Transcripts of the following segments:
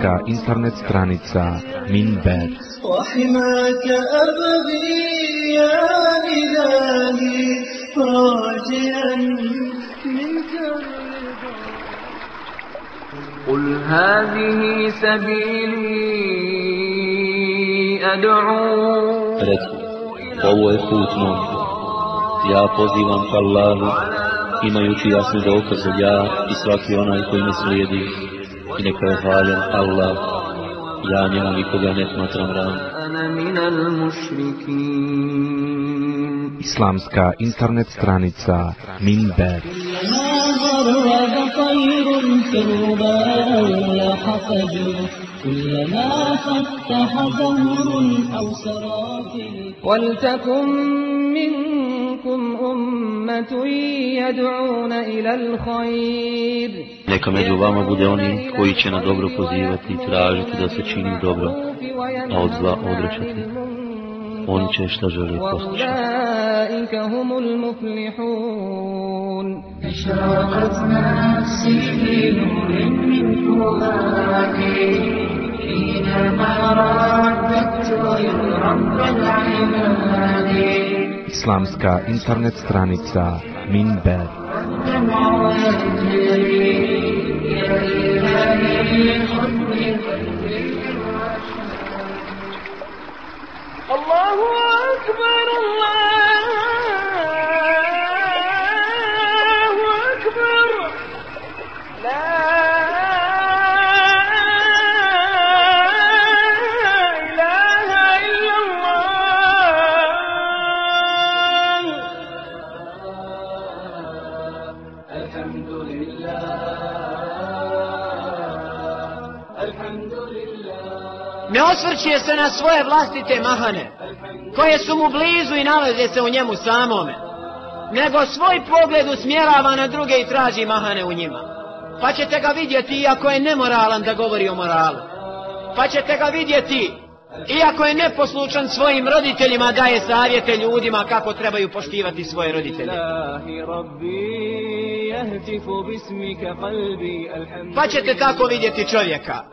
Islamska internet stranica Minber وحماك أبغي يا إلهي راجيا منك الرضا قل هذه سبيلي أدعو Reci, ovo je put moj. Ja pozivam ka Allahu, imajući jasne dokaze ja i svaki onaj koji me slijedi. إنك فعلا الله يعني أمي كدانت matram أنا من المشركين Islamska internet stranica Minber. كلما فتح ولتكن منكم أمة يدعون إلى الخير. Neka među vama bude oni koji će na dobro pozivati i tražiti da se čini dobro, a od zva odrećati. Oni će šta želi poslušati. Islamska internet stranica Minber حبيبي حبيبي حبيبي će se na svoje vlastite mahane, koje su mu blizu i nalaze se u njemu samome, nego svoj pogled usmjerava na druge i traži mahane u njima. Pa ćete ga vidjeti, iako je nemoralan da govori o moralu. Pa ćete ga vidjeti, iako je neposlučan svojim roditeljima, daje savjete ljudima kako trebaju poštivati svoje roditelje. Pa ćete tako vidjeti čovjeka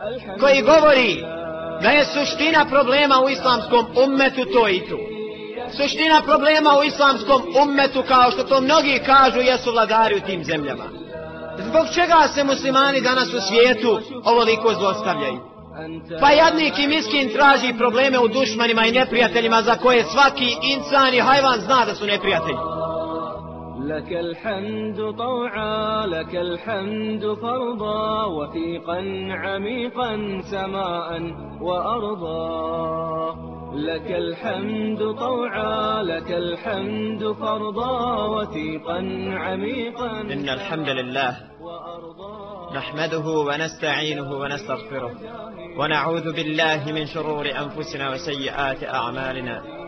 koji govori da je suština problema u islamskom ummetu to i to. Suština problema u islamskom ummetu, kao što to mnogi kažu, jesu vladari u tim zemljama. Zbog čega se muslimani danas u svijetu ovoliko zlostavljaju? Pa jadnik i miskin traži probleme u dušmanima i neprijateljima za koje svaki insan i hajvan zna da su neprijatelji. لك الحمد طوعا لك الحمد فرضا وثيقا عميقا سماء وأرضا. لك الحمد طوعا لك الحمد فرضا وثيقا عميقا إن الحمد لله نحمده ونستعينه ونستغفره ونعوذ بالله من شرور أنفسنا وسيئات أعمالنا.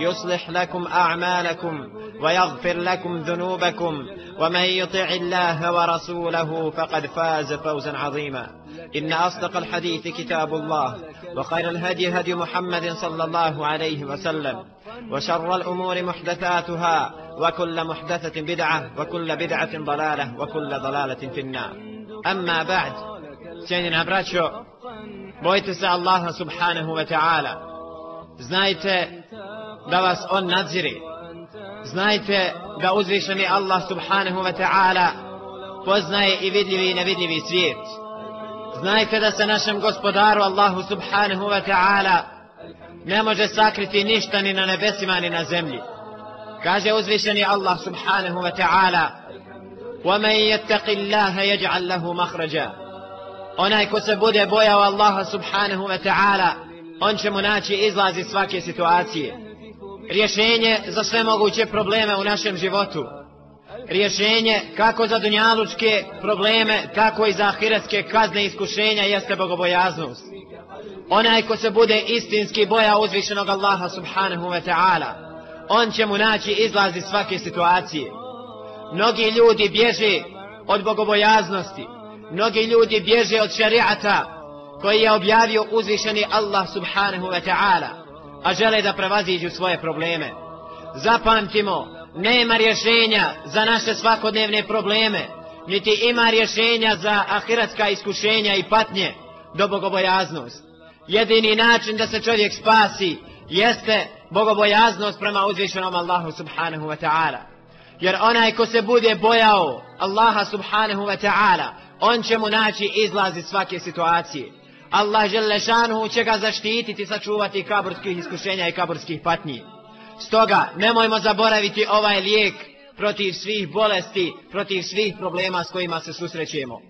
يصلح لكم أعمالكم ويغفر لكم ذنوبكم ومن يطع الله ورسوله فقد فاز فوزا عظيما إن أصدق الحديث كتاب الله وخير الهدي هدي محمد صلى الله عليه وسلم وشر الأمور محدثاتها وكل محدثة بدعة وكل بدعة ضلالة وكل ضلالة في النار أما بعد bojte se Allaha subhanahu wa ta'ala. Znajte da vas On nadzire. Znajte da uzvišeni Allah subhanahu wa ta'ala poznaje i vidljivi i nevidljivi svijet. Znajte da se našem gospodaru Allahu subhanahu wa ta'ala ne može sakriti ništa ni na nebesima ni na zemlji. Kaže uzvišeni Allah subhanahu wa ta'ala وَمَنْ يَتَّقِ اللَّهَ يَجْعَلْ لَهُ مَخْرَجًا Onaj ko se bude bojao Allaha subhanahu wa ta'ala on će mu naći izlaz iz svake situacije. Rješenje za sve moguće probleme u našem životu. Rješenje kako za dunjalučke probleme, tako i za ahiretske kazne iskušenja jeste bogobojaznost. Onaj ko se bude istinski boja uzvišenog Allaha subhanahu wa ta'ala, on će mu naći izlaz iz svake situacije. Mnogi ljudi bježe od bogobojaznosti, mnogi ljudi bježe od šariata koji je objavio uzvišeni Allah subhanahu wa ta'ala, a žele da prevaziđu svoje probleme. Zapamtimo, nema rješenja za naše svakodnevne probleme, niti ima rješenja za ahiratska iskušenja i patnje do bogobojaznost. Jedini način da se čovjek spasi jeste bogobojaznost prema uzvišenom Allahu subhanahu wa ta'ala. Jer onaj ko se bude bojao Allaha subhanahu wa ta'ala, on će mu naći izlaz iz svake situacije. Allah Želešanuhu će ga zaštititi, sačuvati kaburskih iskušenja i kaburskih patnji. Stoga, nemojmo zaboraviti ovaj lijek protiv svih bolesti, protiv svih problema s kojima se susrećemo.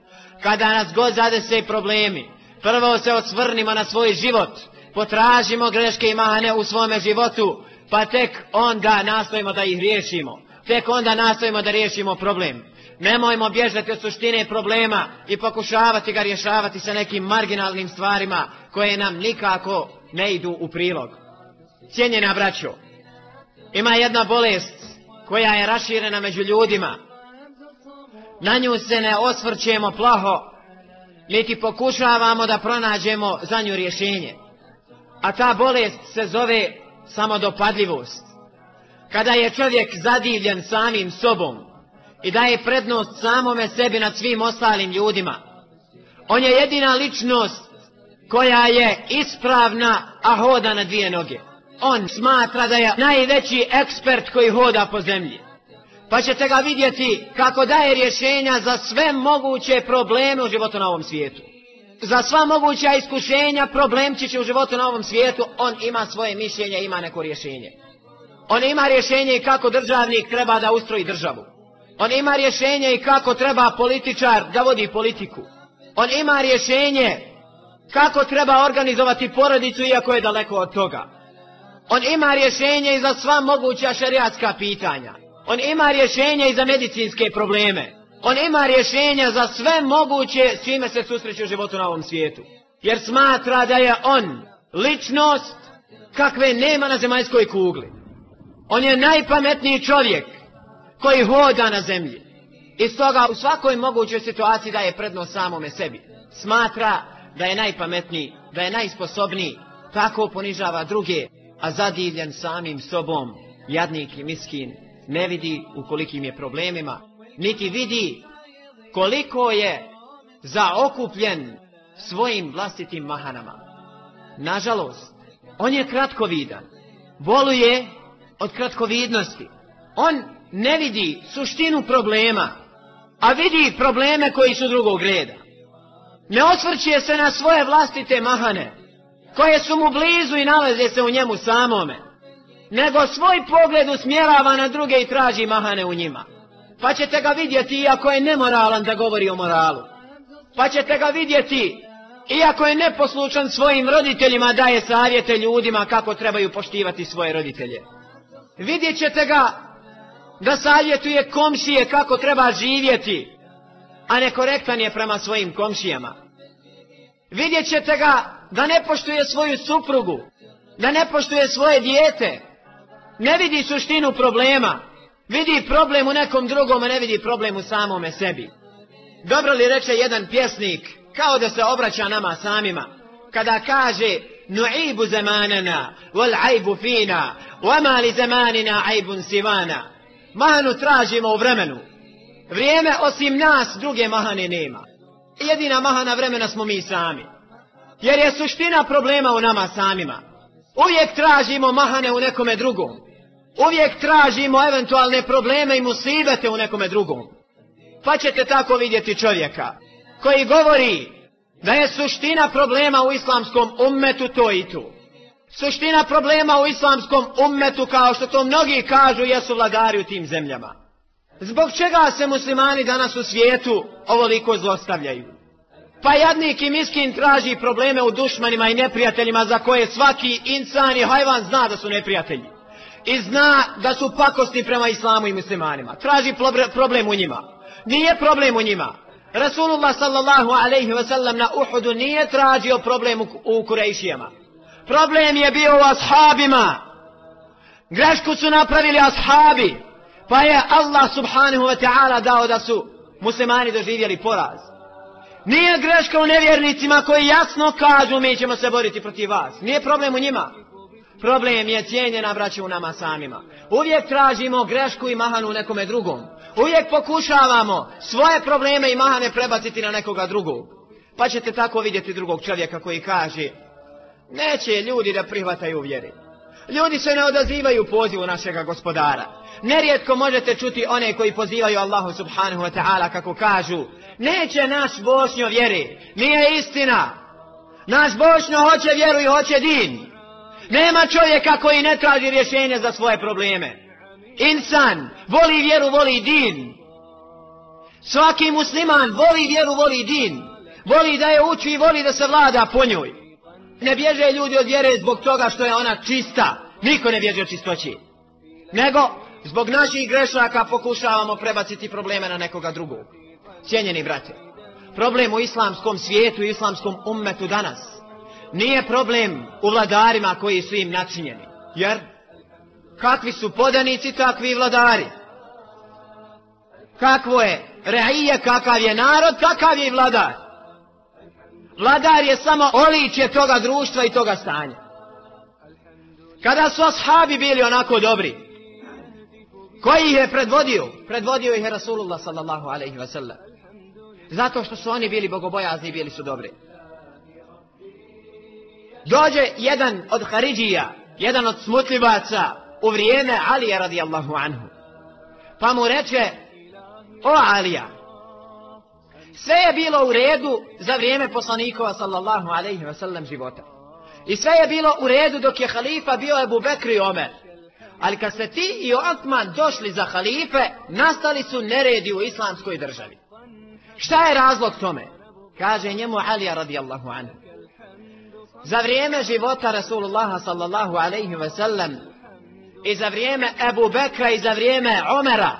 Kada nas god zadese problemi, prvo se osvrnimo na svoj život, potražimo greške i mahane u svome životu, pa tek onda nastojimo da ih riješimo. Tek onda nastojimo da riješimo problem. Nemojmo bježati od suštine problema i pokušavati ga rješavati sa nekim marginalnim stvarima koje nam nikako ne idu u prilog. Cijenjena braćo, ima jedna bolest koja je raširena među ljudima. Na nju se ne osvrćemo plaho, niti pokušavamo da pronađemo za nju rješenje. A ta bolest se zove samodopadljivost. Kada je čovjek zadivljen samim sobom, i daje prednost samome sebi nad svim ostalim ljudima. On je jedina ličnost koja je ispravna, a hoda na dvije noge. On smatra da je najveći ekspert koji hoda po zemlji. Pa ćete ga vidjeti kako daje rješenja za sve moguće probleme u životu na ovom svijetu. Za sva moguća iskušenja, problemčiće u životu na ovom svijetu, on ima svoje mišljenje, ima neko rješenje. On ima rješenje kako državnik treba da ustroji državu. On ima rješenje i kako treba političar da vodi politiku. On ima rješenje kako treba organizovati porodicu iako je daleko od toga. On ima rješenje i za sva moguća šerijatska pitanja. On ima rješenje i za medicinske probleme. On ima rješenja za sve moguće s čime se susreće u životu na ovom svijetu. Jer smatra da je on ličnost kakve nema na zemaljskoj kugli. On je najpametniji čovjek koji hoda na zemlji. I stoga u svakoj mogućoj situaciji daje prednost samome sebi. Smatra da je najpametniji, da je najsposobniji, tako ponižava druge, a zadivljen samim sobom, jadnik i miskin, ne vidi u kolikim je problemima, niti vidi koliko je zaokupljen svojim vlastitim mahanama. Nažalost, on je kratkovidan, boluje od kratkovidnosti. On ne vidi suštinu problema, a vidi probleme koji su drugog reda. Ne osvrće se na svoje vlastite mahane, koje su mu blizu i nalaze se u njemu samome, nego svoj pogled usmjerava na druge i traži mahane u njima. Pa ćete ga vidjeti iako je nemoralan da govori o moralu. Pa ćete ga vidjeti iako je neposlučan svojim roditeljima daje savjete ljudima kako trebaju poštivati svoje roditelje. Vidjet ćete ga da savjetuje komšije kako treba živjeti, a nekorektan je prema svojim komšijama. Vidjet ćete ga da ne poštuje svoju suprugu, da ne poštuje svoje dijete, ne vidi suštinu problema. Vidi problem u nekom drugom, a ne vidi problem u samome sebi. Dobro li reče jedan pjesnik, kao da se obraća nama samima, kada kaže Nu'ibu zamanana, wal ajbu fina, wama li zamanina ajbun sivana. Mahanu tražimo u vremenu. Vrijeme osim nas druge mahane nema. Jedina mahana vremena smo mi sami. Jer je suština problema u nama samima. Uvijek tražimo mahane u nekome drugom. Uvijek tražimo eventualne probleme i musibete u nekome drugom. Pa ćete tako vidjeti čovjeka koji govori da je suština problema u islamskom ummetu to i tu. Suština problema u islamskom ummetu, kao što to mnogi kažu, jesu vladari u tim zemljama. Zbog čega se muslimani danas u svijetu ovoliko zlostavljaju? Pa jadnik i miskin traži probleme u dušmanima i neprijateljima za koje svaki insan i hajvan zna da su neprijatelji. I zna da su pakosni prema islamu i muslimanima. Traži problem u njima. Nije problem u njima. Rasulullah sallallahu alaihi wa sallam na Uhudu nije tražio problem u Kurejšijama. Problem je bio u ashabima. Grešku su napravili ashabi. Pa je Allah subhanahu wa ta'ala dao da su muslimani doživjeli poraz. Nije greška u nevjernicima koji jasno kažu mi ćemo se boriti protiv vas. Nije problem u njima. Problem je cijenjena braća u nama samima. Uvijek tražimo grešku i mahanu u nekome drugom. Uvijek pokušavamo svoje probleme i mahane prebaciti na nekoga drugog. Pa ćete tako vidjeti drugog čovjeka koji kaže Neće ljudi da prihvataju vjeri. Ljudi se ne odazivaju pozivu našega gospodara. Nerijetko možete čuti one koji pozivaju Allahu subhanahu wa ta'ala kako kažu Neće naš Bošnjo vjeri. Nije istina. Naš Bošnjo hoće vjeru i hoće din. Nema čovjeka koji ne traži rješenje za svoje probleme. Insan voli vjeru, voli din. Svaki musliman voli vjeru, voli din. Voli da je uči i voli da se vlada po njoj. Ne bježe ljudi od vjere zbog toga što je ona čista. Niko ne bježe od čistoći. Nego, zbog naših grešaka pokušavamo prebaciti probleme na nekoga drugog. Cijenjeni brate, problem u islamskom svijetu i islamskom ummetu danas nije problem u vladarima koji su im načinjeni. Jer kakvi su podanici, takvi vladari. Kakvo je reije, kakav je narod, kakav je vladar. Vladar je samo oličje toga društva i toga stanja. Kada su ashabi bili onako dobri, koji ih je predvodio? Predvodio ih je Rasulullah sallallahu alaihi wa sallam. Zato što su oni bili bogobojazni i bili su dobri. Dođe jedan od Haridžija, jedan od smutljivaca u vrijeme Alija radijallahu anhu. Pa mu reče, o Alija, sve je bilo u redu za vrijeme poslanikova sallallahu alaihi wa sallam života. I sve je bilo u redu dok je halifa bio Ebu Bekri i Omer. Ali kad se ti i Otman došli za halife, nastali su neredi u islamskoj državi. Šta je razlog tome? Kaže njemu Alija radijallahu anhu. Za vrijeme života Rasulullaha sallallahu alaihi wa sallam i za vrijeme Ebu Bekra i za vrijeme Omera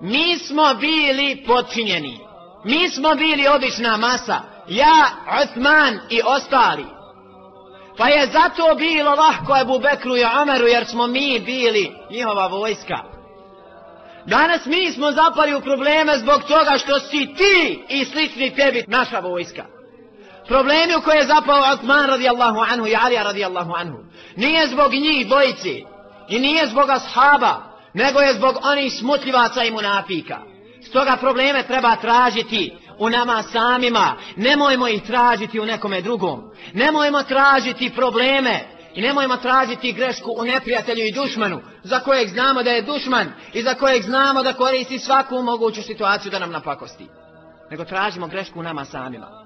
mi smo bili počinjeni. Mi smo bili obična masa. Ja, Uthman i ostali. Pa je zato bilo lahko Ebu Bekru i Omeru jer smo mi bili njihova vojska. Danas mi smo zapali u probleme zbog toga što si ti i slični tebi naša vojska. Problemi u koje je zapao Osman radijallahu anhu i Alija radijallahu anhu. Nije zbog njih dvojici i nije zbog ashaba, nego je zbog onih smutljivaca i munafika. Stoga probleme treba tražiti u nama samima. Nemojmo ih tražiti u nekome drugom. Nemojmo tražiti probleme i nemojmo tražiti grešku u neprijatelju i dušmanu, za kojeg znamo da je dušman i za kojeg znamo da koristi svaku moguću situaciju da nam napakosti. Nego tražimo grešku u nama samima.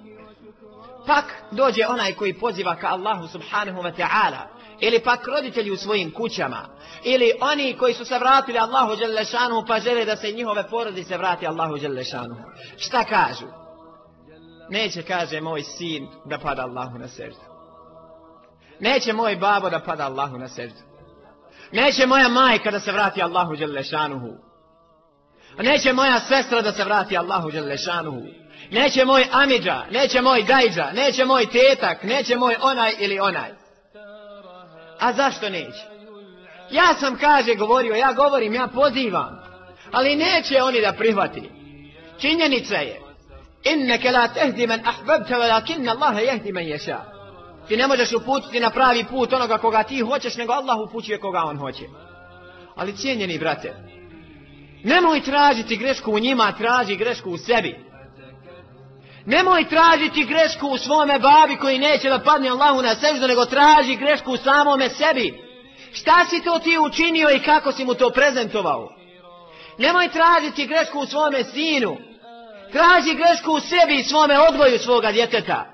Pak dođe onaj koji poziva ka Allahu subhanahu wa ta'ala, ili pak roditelji u svojim kućama, ili oni koji su se vratili Allahu Đelešanu pa žele da se njihove porodice vrati Allahu Đelešanu. Šta kažu? Neće, kaže moj sin, da pada Allahu na srdu. Neće moj babo da pada Allahu na srdu. Neće moja majka da se vrati Allahu Đelešanuhu. Neće moja sestra da se vrati Allahu Đelešanuhu. Neće moj amidža, neće moj dajđa, neće moj tetak, neće moj onaj ili onaj. A zašto neće? Ja sam, kaže, govorio, ja govorim, ja pozivam. Ali neće oni da prihvati. Činjenica je. Inneke la tehdi men ahbabta, walakinna Allahe jehdi men ješa. Ti ne možeš uputiti na pravi put onoga koga ti hoćeš, nego Allah upućuje koga on hoće. Ali cijenjeni brate, nemoj tražiti grešku u njima, traži grešku u sebi. Nemoj tražiti grešku u svome babi koji neće da padne Allahu na seždu, nego traži grešku u samome sebi. Šta si to ti učinio i kako si mu to prezentovao? Nemoj tražiti grešku u svome sinu. Traži grešku u sebi i svome odvoju svoga djeteta.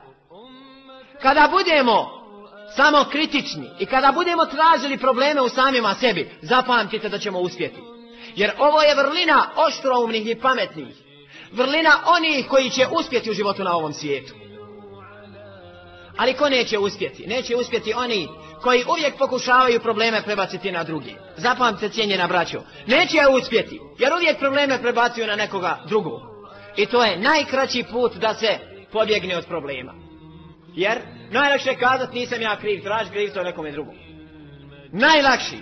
Kada budemo samo kritični i kada budemo tražili probleme u samima sebi, zapamtite da ćemo uspjeti. Jer ovo je vrlina oštroumnih i pametnih. Vrlina onih koji će uspjeti u životu na ovom svijetu. Ali ko neće uspjeti? Neće uspjeti oni koji uvijek pokušavaju probleme prebaciti na drugi. Zapamtite cijenjena braćo. Neće uspjeti, jer uvijek probleme prebacuju na nekoga drugog. I to je najkraći put da se pobjegne od problema. Jer najlakše kazati nisam ja kriv, traži kriv to nekome drugom. Najlakši.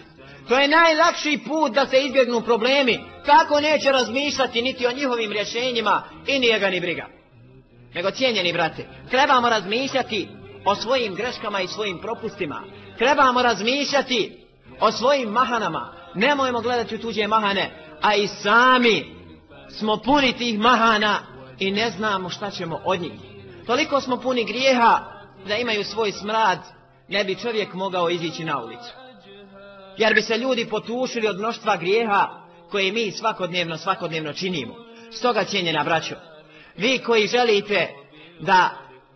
To je najlakši put da se izbjegnu problemi. Kako neće razmišljati niti o njihovim rješenjima i nije ga ni briga. Nego cijenjeni brate, trebamo razmišljati o svojim greškama i svojim propustima. Trebamo razmišljati o svojim mahanama. Nemojmo gledati u tuđe mahane, a i sami smo puni tih mahana i ne znamo šta ćemo od njih. Toliko smo puni grijeha da imaju svoj smrad, ne bi čovjek mogao izići na ulicu. Jer bi se ljudi potušili od mnoštva grijeha koje mi svakodnevno, svakodnevno činimo. Stoga cijenjena braćo, vi koji želite da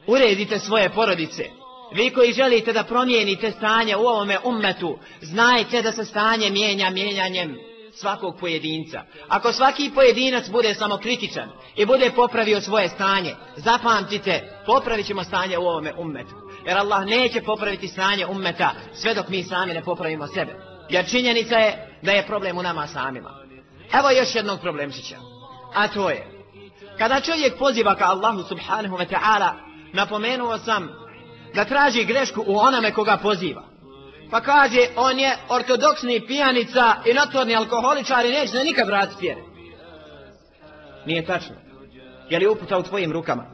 uredite svoje porodice, vi koji želite da promijenite stanje u ovome ummetu, znajte da se stanje mijenja mijenjanjem svakog pojedinca. Ako svaki pojedinac bude samokritičan i bude popravio svoje stanje, zapamtite, popravit ćemo stanje u ovome ummetu. Jer Allah neće popraviti stanje ummeta sve dok mi sami ne popravimo sebe. Jer činjenica je da je problem u nama samima. Evo još jednog problemčića. A to je, kada čovjek poziva ka Allahu subhanahu wa ta'ala, napomenuo sam da traži grešku u onome koga poziva. Pa kaže, on je ortodoksni pijanica i notorni alkoholičar i neće nikad vratiti vjere. Nije tačno. Je li uputa u tvojim rukama?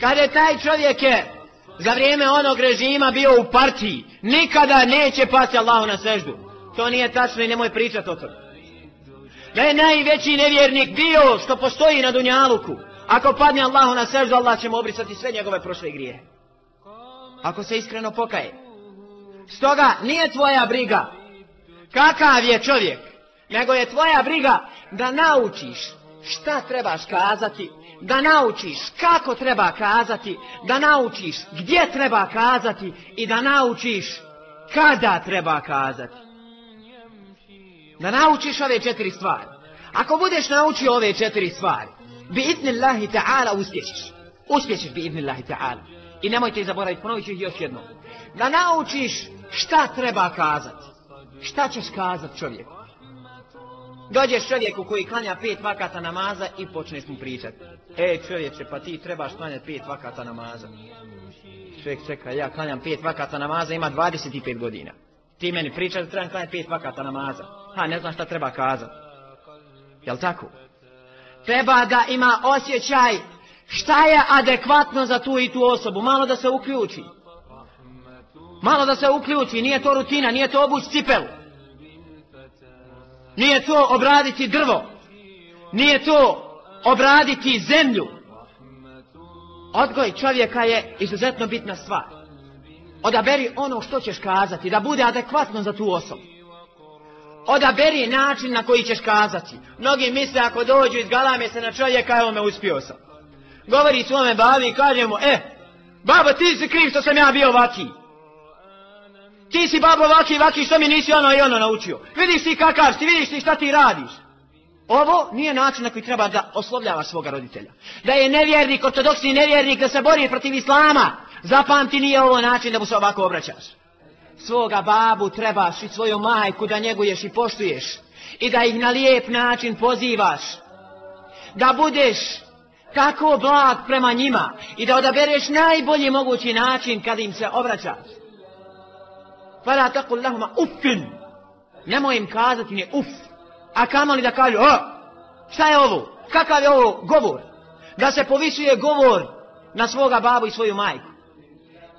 Kad je taj čovjek je za vrijeme onog režima bio u partiji, nikada neće pasti Allahu na seždu. To nije tačno i nemoj pričati o tome. Da je najveći nevjernik bio što postoji na Dunjaluku. Ako padne Allahu na seždu, Allah će mu obrisati sve njegove prošle grije. Ako se iskreno pokaje. Stoga nije tvoja briga kakav je čovjek, nego je tvoja briga da naučiš šta trebaš kazati, da naučiš kako treba kazati, da naučiš gdje treba kazati i da naučiš kada treba kazati. Da naučiš ove četiri stvari. Ako budeš naučio ove četiri stvari, bi idnillahi ta'ala uspješiš. Uspješiš bi idnillahi ta'ala. I nemojte zaboraviti, ponovit ću još jednom. Da naučiš šta treba kazati. Šta ćeš kazati čovjeku? Dođeš čovjeku koji klanja pet vakata namaza i počneš mu pričati. E čovječe, pa ti trebaš klanjati pet vakata namaza. Čovjek čeka, ja klanjam pet vakata namaza, ima 25 godina. Ti meni pričaš trebam klanjati pet vakata namaza. Ha, ne znam šta treba kazati. Jel tako? Treba da ima osjećaj šta je adekvatno za tu i tu osobu. Malo da se uključi. Malo da se uključi, nije to rutina, nije to obuć cipelu. Nije to obraditi drvo. Nije to obraditi zemlju. Odgoj čovjeka je izuzetno bitna stvar. Odaberi ono što ćeš kazati, da bude adekvatno za tu osobu. Odaberi način na koji ćeš kazati. Mnogi misle ako dođu iz galame se na čovjeka, evo me uspio sam. Govori svome babi i kaže mu, e, babo ti si kriv što sam ja bio ovaki. Ti si babo ovaki, ovaki, što mi nisi ono i ono naučio. Vidiš ti kakav si, vidiš ti šta ti radiš. Ovo nije način na koji treba da oslovljavaš svoga roditelja. Da je nevjernik, ortodoksni nevjernik, da se bori protiv islama. Zapamti, nije ovo način da mu se ovako obraćaš. Svoga babu trebaš i svoju majku da njeguješ i poštuješ. I da ih na lijep način pozivaš. Da budeš tako blag prema njima. I da odabereš najbolji mogući način kad im se obraćaš. Fala taqul lahuma uffin. Nemoj im kazati ni uf. A kamoli da kažu, o, šta je ovo? Kakav je ovo govor? Da se povisuje govor na svoga babu i svoju majku.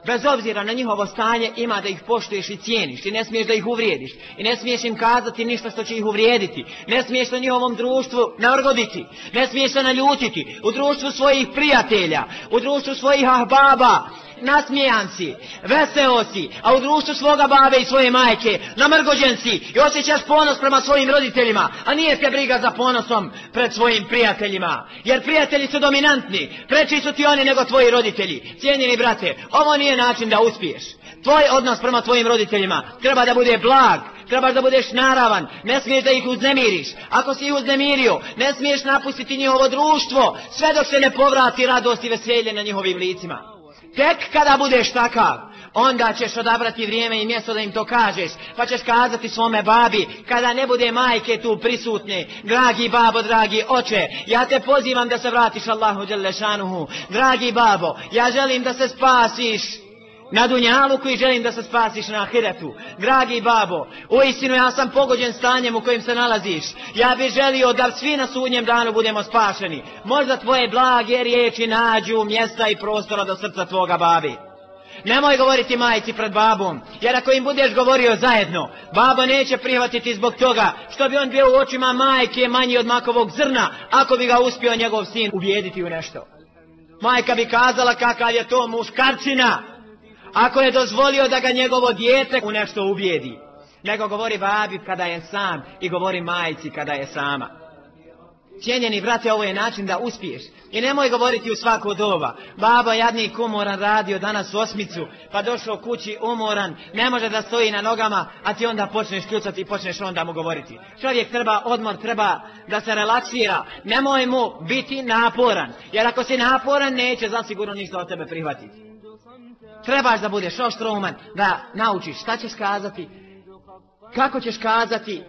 Bez obzira na njihovo stanje ima da ih poštuješ i cijeniš i ne smiješ da ih uvrijediš i ne smiješ im kazati ništa što će ih uvrijediti. Ne smiješ se njihovom društvu navrgoditi, ne smiješ se naljutiti u društvu svojih prijatelja, u društvu svojih ahbaba, nasmijan si, veseo si, a u društvu svoga babe i svoje majke, namrgođen si i osjećaš ponos prema svojim roditeljima, a nije te briga za ponosom pred svojim prijateljima. Jer prijatelji su dominantni, preći su ti oni nego tvoji roditelji. Cijenjeni brate, ovo nije način da uspiješ. Tvoj odnos prema tvojim roditeljima treba da bude blag, trebaš da budeš naravan, ne smiješ da ih uznemiriš. Ako si ih uznemirio, ne smiješ napustiti njihovo društvo, sve dok se ne povrati radost i veselje na njihovim licima. Tek kada budeš takav, onda ćeš odabrati vrijeme i mjesto da im to kažeš, pa ćeš kazati svome babi, kada ne bude majke tu prisutne, dragi babo, dragi oče, ja te pozivam da se vratiš Allahu Đelešanuhu, dragi babo, ja želim da se spasiš, na dunjalu koji želim da se spasiš na ahiretu. Dragi babo, uistinu ja sam pogođen stanjem u kojem se nalaziš. Ja bih želio da svi na sudnjem danu budemo spašeni. Možda tvoje blage riječi nađu mjesta i prostora do srca tvoga babi. Nemoj govoriti majci pred babom, jer ako im budeš govorio zajedno, babo neće prihvatiti zbog toga što bi on bio u očima majke manji od makovog zrna, ako bi ga uspio njegov sin ubijediti u nešto. Majka bi kazala kakav je to muškarcina, ako je dozvolio da ga njegovo dijete u nešto ubijedi. Nego govori babi kada je sam i govori majci kada je sama. Cijenjeni brate, ovo je način da uspiješ. I nemoj govoriti u svako doba. Baba jadnik umoran radio danas osmicu, pa došao kući umoran, ne može da stoji na nogama, a ti onda počneš kljucati i počneš onda mu govoriti. Čovjek treba odmor, treba da se relaksira. Nemoj mu biti naporan, jer ako si naporan neće zasigurno ništa od tebe prihvatiti. Trebaš da budeš oštrouman, da naučiš šta ćeš kazati, kako ćeš kazati,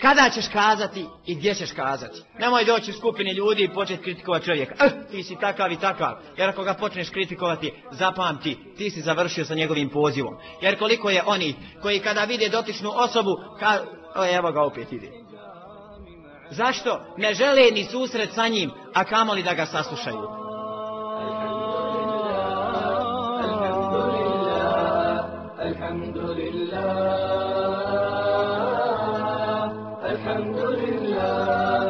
kada ćeš kazati i gdje ćeš kazati. Nemoj doći u skupini ljudi i početi kritikovati čovjeka. Eh, ti si takav i takav. Jer ako ga počneš kritikovati, zapamti, ti si završio sa njegovim pozivom. Jer koliko je oni koji kada vide dotičnu osobu, ka... o, evo ga opet ide. Zašto? Ne žele ni susret sa njim, a kamoli da ga saslušaju. الحمد لله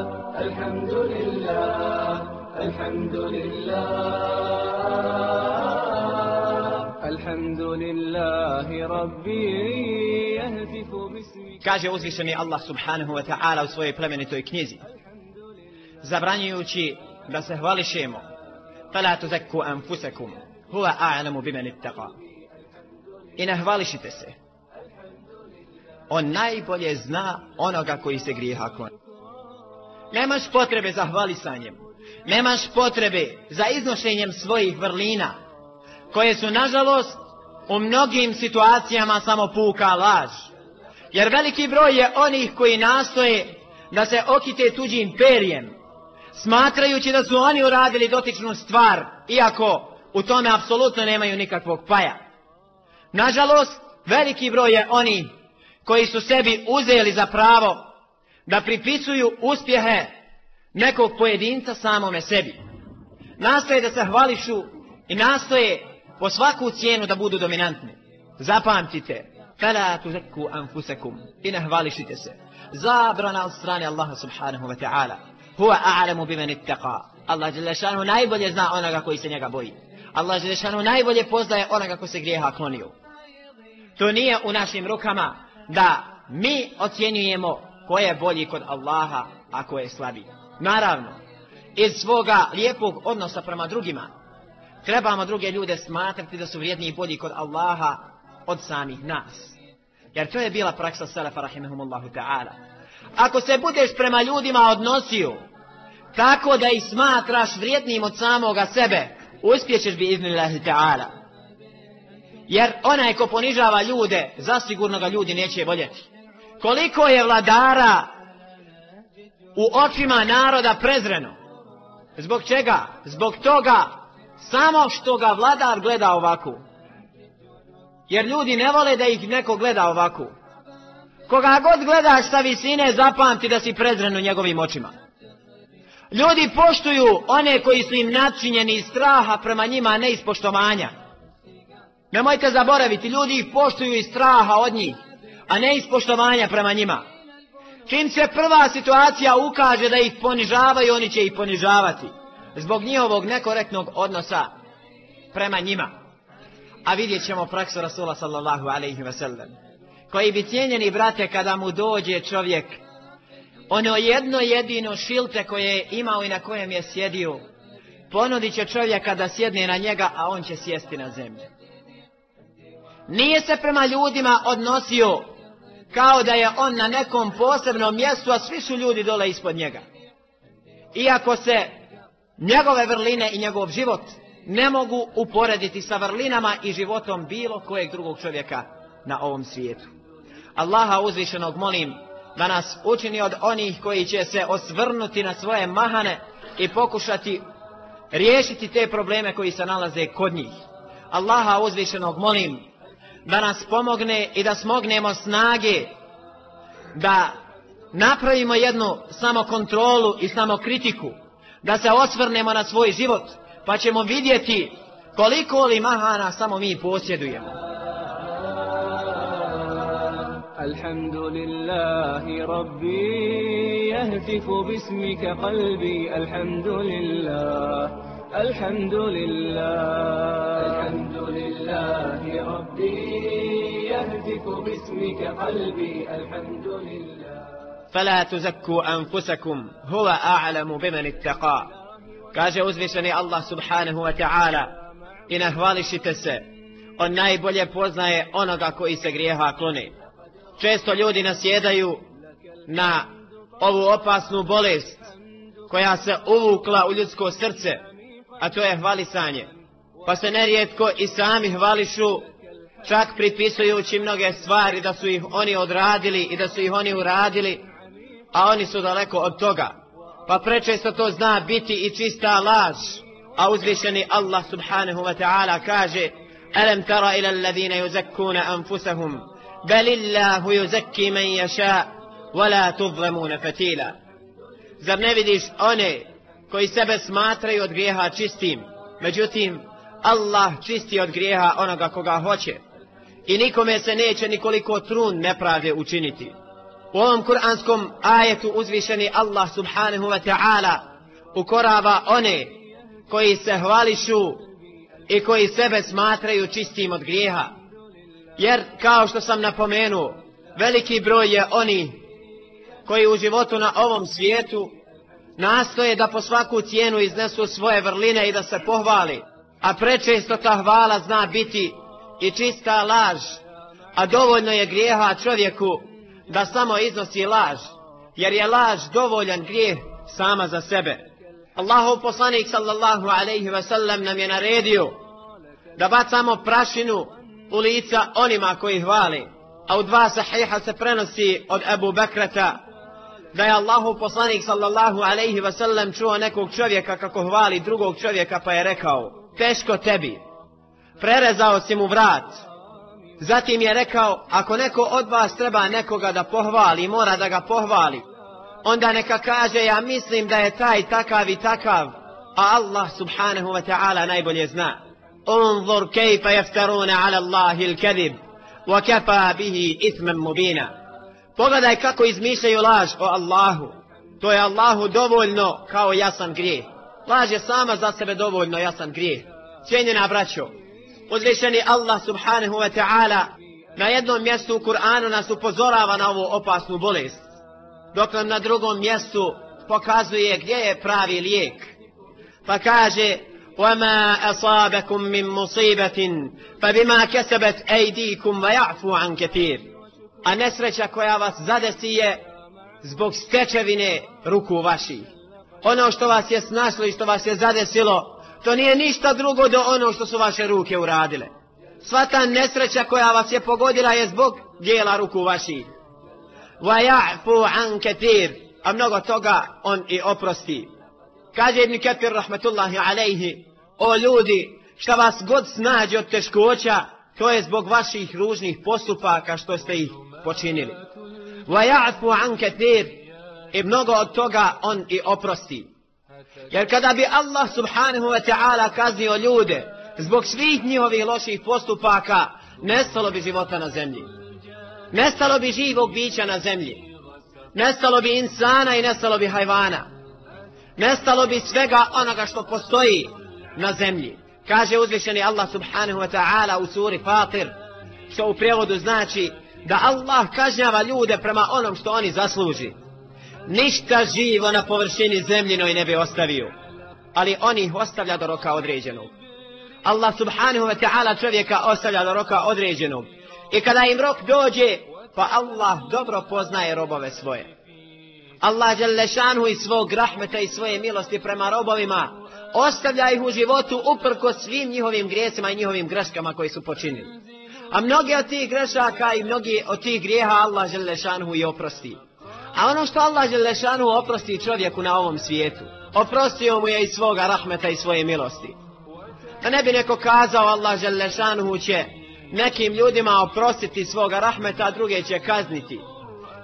الحمد لله الحمد لله الحمد لله ربي يهتف باسمك كاجي وزيشني الله سبحانه وتعالى وسوي بلمنتوي كنيزي zabranjujući da se hvališemo فلا تزكوا انفسكم هو اعلم بمن اتقى ان ne hvališite On najbolje zna onoga koji se grijeha kloni. Nemaš potrebe za hvalisanjem. Nemaš potrebe za iznošenjem svojih vrlina, koje su, nažalost, u mnogim situacijama samo puka laž. Jer veliki broj je onih koji nastoje da se okite tuđim perijem, smatrajući da su oni uradili dotičnu stvar, iako u tome apsolutno nemaju nikakvog paja. Nažalost, veliki broj je oni koji su sebi uzeli za pravo da pripisuju uspjehe nekog pojedinca samome sebi. Nastoje da se hvališu i nastoje po svaku cijenu da budu dominantni. Zapamtite, fala tuzakku anfusakum i ne hvališite se. Zabrana od strane Allaha subhanahu wa ta'ala. Huwa a'lamu biman ittaqa. Allah Đelešanu najbolje zna onoga koji se njega boji. Allah Đelešanu najbolje poznaje onoga koji se grijeha klonio. To nije u našim rukama da mi ocjenjujemo ko je bolji kod Allaha, a ko je slabiji. Naravno, iz svoga lijepog odnosa prema drugima, trebamo druge ljude smatrati da su vrijedniji i bolji kod Allaha od samih nas. Jer to je bila praksa Selefa rahimahumullahu ta'ala. Ako se budeš prema ljudima odnosio tako da ih smatraš vrijednijim od samoga sebe, uspjećeš bi iznillahi ta'ala. Jer onaj ko ponižava ljude, zasigurno ga ljudi neće voljeti. Koliko je vladara u očima naroda prezreno? Zbog čega? Zbog toga samo što ga vladar gleda ovako. Jer ljudi ne vole da ih neko gleda ovako. Koga god gledaš sa visine, zapamti da si prezren u njegovim očima. Ljudi poštuju one koji su im načinjeni iz straha prema njima, a ne iz poštovanja. Nemojte zaboraviti, ljudi ih poštuju iz straha od njih, a ne iz poštovanja prema njima. Čim se prva situacija ukaže da ih ponižavaju, oni će ih ponižavati. Zbog njihovog nekorektnog odnosa prema njima. A vidjet ćemo praksu Rasula sallallahu alaihi ve. Koji bi cijenjeni brate kada mu dođe čovjek ono jedno jedino šilte koje je imao i na kojem je sjedio, ponudit će čovjeka da sjedne na njega, a on će sjesti na zemlju. Nije se prema ljudima odnosio kao da je on na nekom posebnom mjestu, a svi su ljudi dole ispod njega. Iako se njegove vrline i njegov život ne mogu uporediti sa vrlinama i životom bilo kojeg drugog čovjeka na ovom svijetu. Allaha uzvišenog molim da nas učini od onih koji će se osvrnuti na svoje mahane i pokušati riješiti te probleme koji se nalaze kod njih. Allaha uzvišenog molim da nas pomogne i da smognemo snage da napravimo jednu samokontrolu i samokritiku, da se osvrnemo na svoj život, pa ćemo vidjeti koliko li mahana samo mi posjedujemo. الحمد لله ربي يهتف باسمك قلبي الحمد لله الحمد لله الحمد لله ربي يهتف باسمك قلبي الحمد لله فلا تزكوا أنفسكم هو أعلم بمن اتقى kaže uzvišeni Allah subhanahu wa ta'ala i nahvališite se on najbolje poznaje onoga koji se grijeha klone često ljudi nasjedaju na ovu opasnu bolest koja se uvukla u ljudsko srce, a to je hvalisanje. Pa se nerijetko i sami hvališu, čak pripisujući mnoge stvari da su ih oni odradili i da su ih oni uradili, a oni su daleko od toga. Pa prečesto to zna biti i čista laž, a uzvišeni Allah subhanahu wa ta'ala kaže Alam tara ila alladhina yuzakkuna anfusahum بل الله يزكي من يشاء ولا تظلمون فتيلا Zar ne vidiš one koji sebe smatraju od grijeha čistim, međutim, Allah čisti od grijeha onoga koga hoće i nikome se neće nikoliko trun nepravde učiniti. U ovom kuranskom ajetu uzvišeni Allah subhanahu wa ta'ala ukorava one koji se hvališu i koji sebe smatraju čistim od grijeha. Jer, kao što sam napomenuo, veliki broj je oni koji u životu na ovom svijetu nastoje da po svaku cijenu iznesu svoje vrline i da se pohvali, a prečesto ta hvala zna biti i čista laž, a dovoljno je grijeha čovjeku da samo iznosi laž, jer je laž dovoljan grijeh sama za sebe. Allahu poslanik sallallahu alaihi ve sellem nam je naredio da bacamo prašinu u lica onima koji hvali. A u dva sahiha se prenosi od Ebu Bekreta da je Allahu poslanik sallallahu alaihi wasallam čuo nekog čovjeka kako hvali drugog čovjeka pa je rekao teško tebi, prerezao si mu vrat. Zatim je rekao, ako neko od vas treba nekoga da pohvali, mora da ga pohvali, onda neka kaže, ja mislim da je taj takav i takav, a Allah subhanahu wa ta'ala najbolje zna. Unzur kejfa jeftaruna ala Allahi il wa kefa bihi ismem mubina. Pogledaj kako izmišljaju laž o Allahu. To je Allahu dovoljno kao jasan grijeh. Laž je sama za sebe dovoljno jasan grijeh. Cijenjena braćo, uzvišeni Allah subhanahu wa ta'ala na jednom mjestu u Kur'anu nas upozorava na ovu opasnu bolest. Dok nam na drugom mjestu pokazuje gdje je pravi lijek. Pa kaže وما أصابكم من مصيبة فبما كسبت أيديكم ويعفو عن كثير a nesreća koja vas zadesi je zbog stečevine ruku vaših. Ono što vas je snašlo i što vas je zadesilo, to nije ništa drugo do ono što su vaše ruke uradile. Sva ta nesreća koja vas je pogodila je zbog dijela ruku vaših. وَيَعْفُوا عَنْ كَثِيرٍ A mnogo toga on i oprosti. Kaže Ibn Kathir rahmetullahi alejhi, o ljudi, šta vas god snađe od teškoća, to je zbog vaših ružnih postupaka što ste ih počinili. Vajafu an kathir i mnogo od toga on i oprosti. Jer kada bi Allah subhanahu wa ta'ala kaznio ljude zbog svih njihovih loših postupaka, nestalo bi života na zemlji. Nestalo bi živog bića na zemlji. Nestalo bi insana i nestalo bi hajvana. Nestalo bi svega onoga što postoji na zemlji. Kaže uzvišeni Allah subhanahu wa ta'ala u suri Fatir, što u prevodu znači da Allah kažnjava ljude prema onom što oni zasluži. Ništa živo na površini zemljinoj ne bi ostavio, ali on ih ostavlja do roka određenog. Allah subhanahu wa ta'ala čovjeka ostavlja do roka određenog. I kada im rok dođe, pa Allah dobro poznaje robove svoje. Allah šanhu i svog rahmeta i svoje milosti prema robovima ostavlja ih u životu uprko svim njihovim grijesima i njihovim greškama koji su počinili. A mnogi od tih grešaka i mnogi od tih grijeha Allah šanhu i oprosti. A ono što Allah šanhu oprosti čovjeku na ovom svijetu, oprostio mu je i svoga rahmeta i svoje milosti. Da ne bi neko kazao Allah šanhu će nekim ljudima oprostiti svoga rahmeta, a druge će kazniti.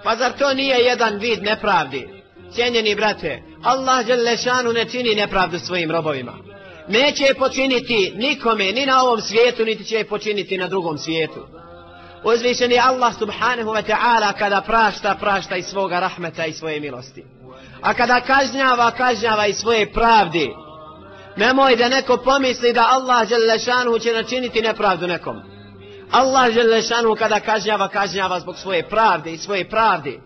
Pa zar to nije jedan vid nepravdi? Cijenjeni brate, Allah Đelešanu ne čini nepravdu svojim robovima. Neće je počiniti nikome, ni na ovom svijetu, niti će je počiniti na drugom svijetu. Uzvišeni Allah subhanahu wa ta'ala kada prašta, prašta i svoga rahmeta i svoje milosti. A kada kažnjava, kažnjava i svoje pravdi. Nemoj da neko pomisli da Allah Đelešanu će načiniti nepravdu nekom. Allah Želešanu kada kažnjava, kažnjava zbog svoje pravde i svoje pravde.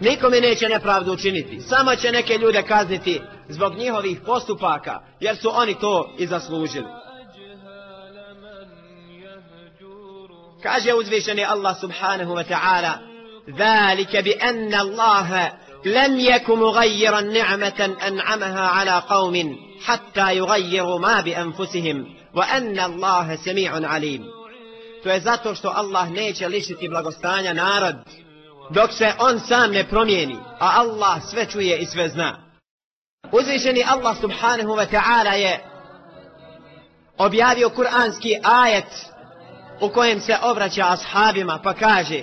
Nikome neće nepravdu učiniti. Samo će neke ljude kazniti zbog njihovih postupaka, jer su oni to i zaslužili. Kaže uzvišeni Allah subhanahu wa ta'ala ذلك بأن الله لم يكن مغيرا نعمة أنعمها على قوم حتى يغيروا ما بأنفسهم وأن الله سميع عليم to je zato što Allah neće lišiti blagostanja narod, dok se on sam ne promijeni, a Allah sve čuje i sve zna. Uzvišeni Allah subhanahu wa ta'ala je objavio kuranski ajet u kojem se obraća ashabima pa kaže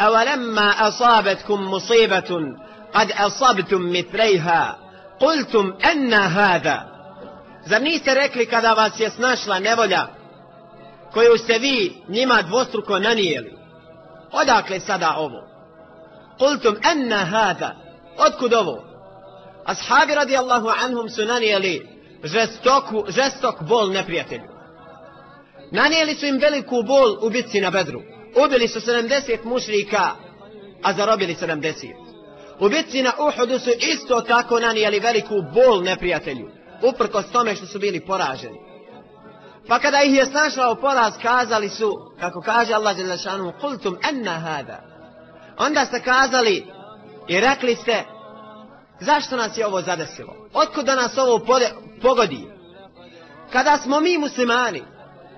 أَوَلَمَّا أَصَابَتْكُمْ مُصِيبَةٌ قَدْ أَصَبْتُمْ مِثْلَيْهَا قُلْتُمْ أَنَّ هَذَا Zar niste rekli kada vas je snašla nevolja koju ste vi njima dvostruko nanijeli. Odakle sada ovo? Kultum enna hada. Otkud ovo? Ashabi radijallahu anhum su nanijeli žestoku, žestok bol neprijatelju. Nanijeli su im veliku bol u bitci na bedru. Ubili su 70 mušrika, a zarobili 70. U bitci na Uhudu su isto tako nanijeli veliku bol neprijatelju. Uprkos tome što su bili poraženi. Pa kada ih je snašao poraz, kazali su, kako kaže Allah Đelešanu, kultum enna hada. Onda ste kazali i rekli ste, zašto nas je ovo zadesilo? Otkud da nas ovo pogodi? Kada smo mi muslimani,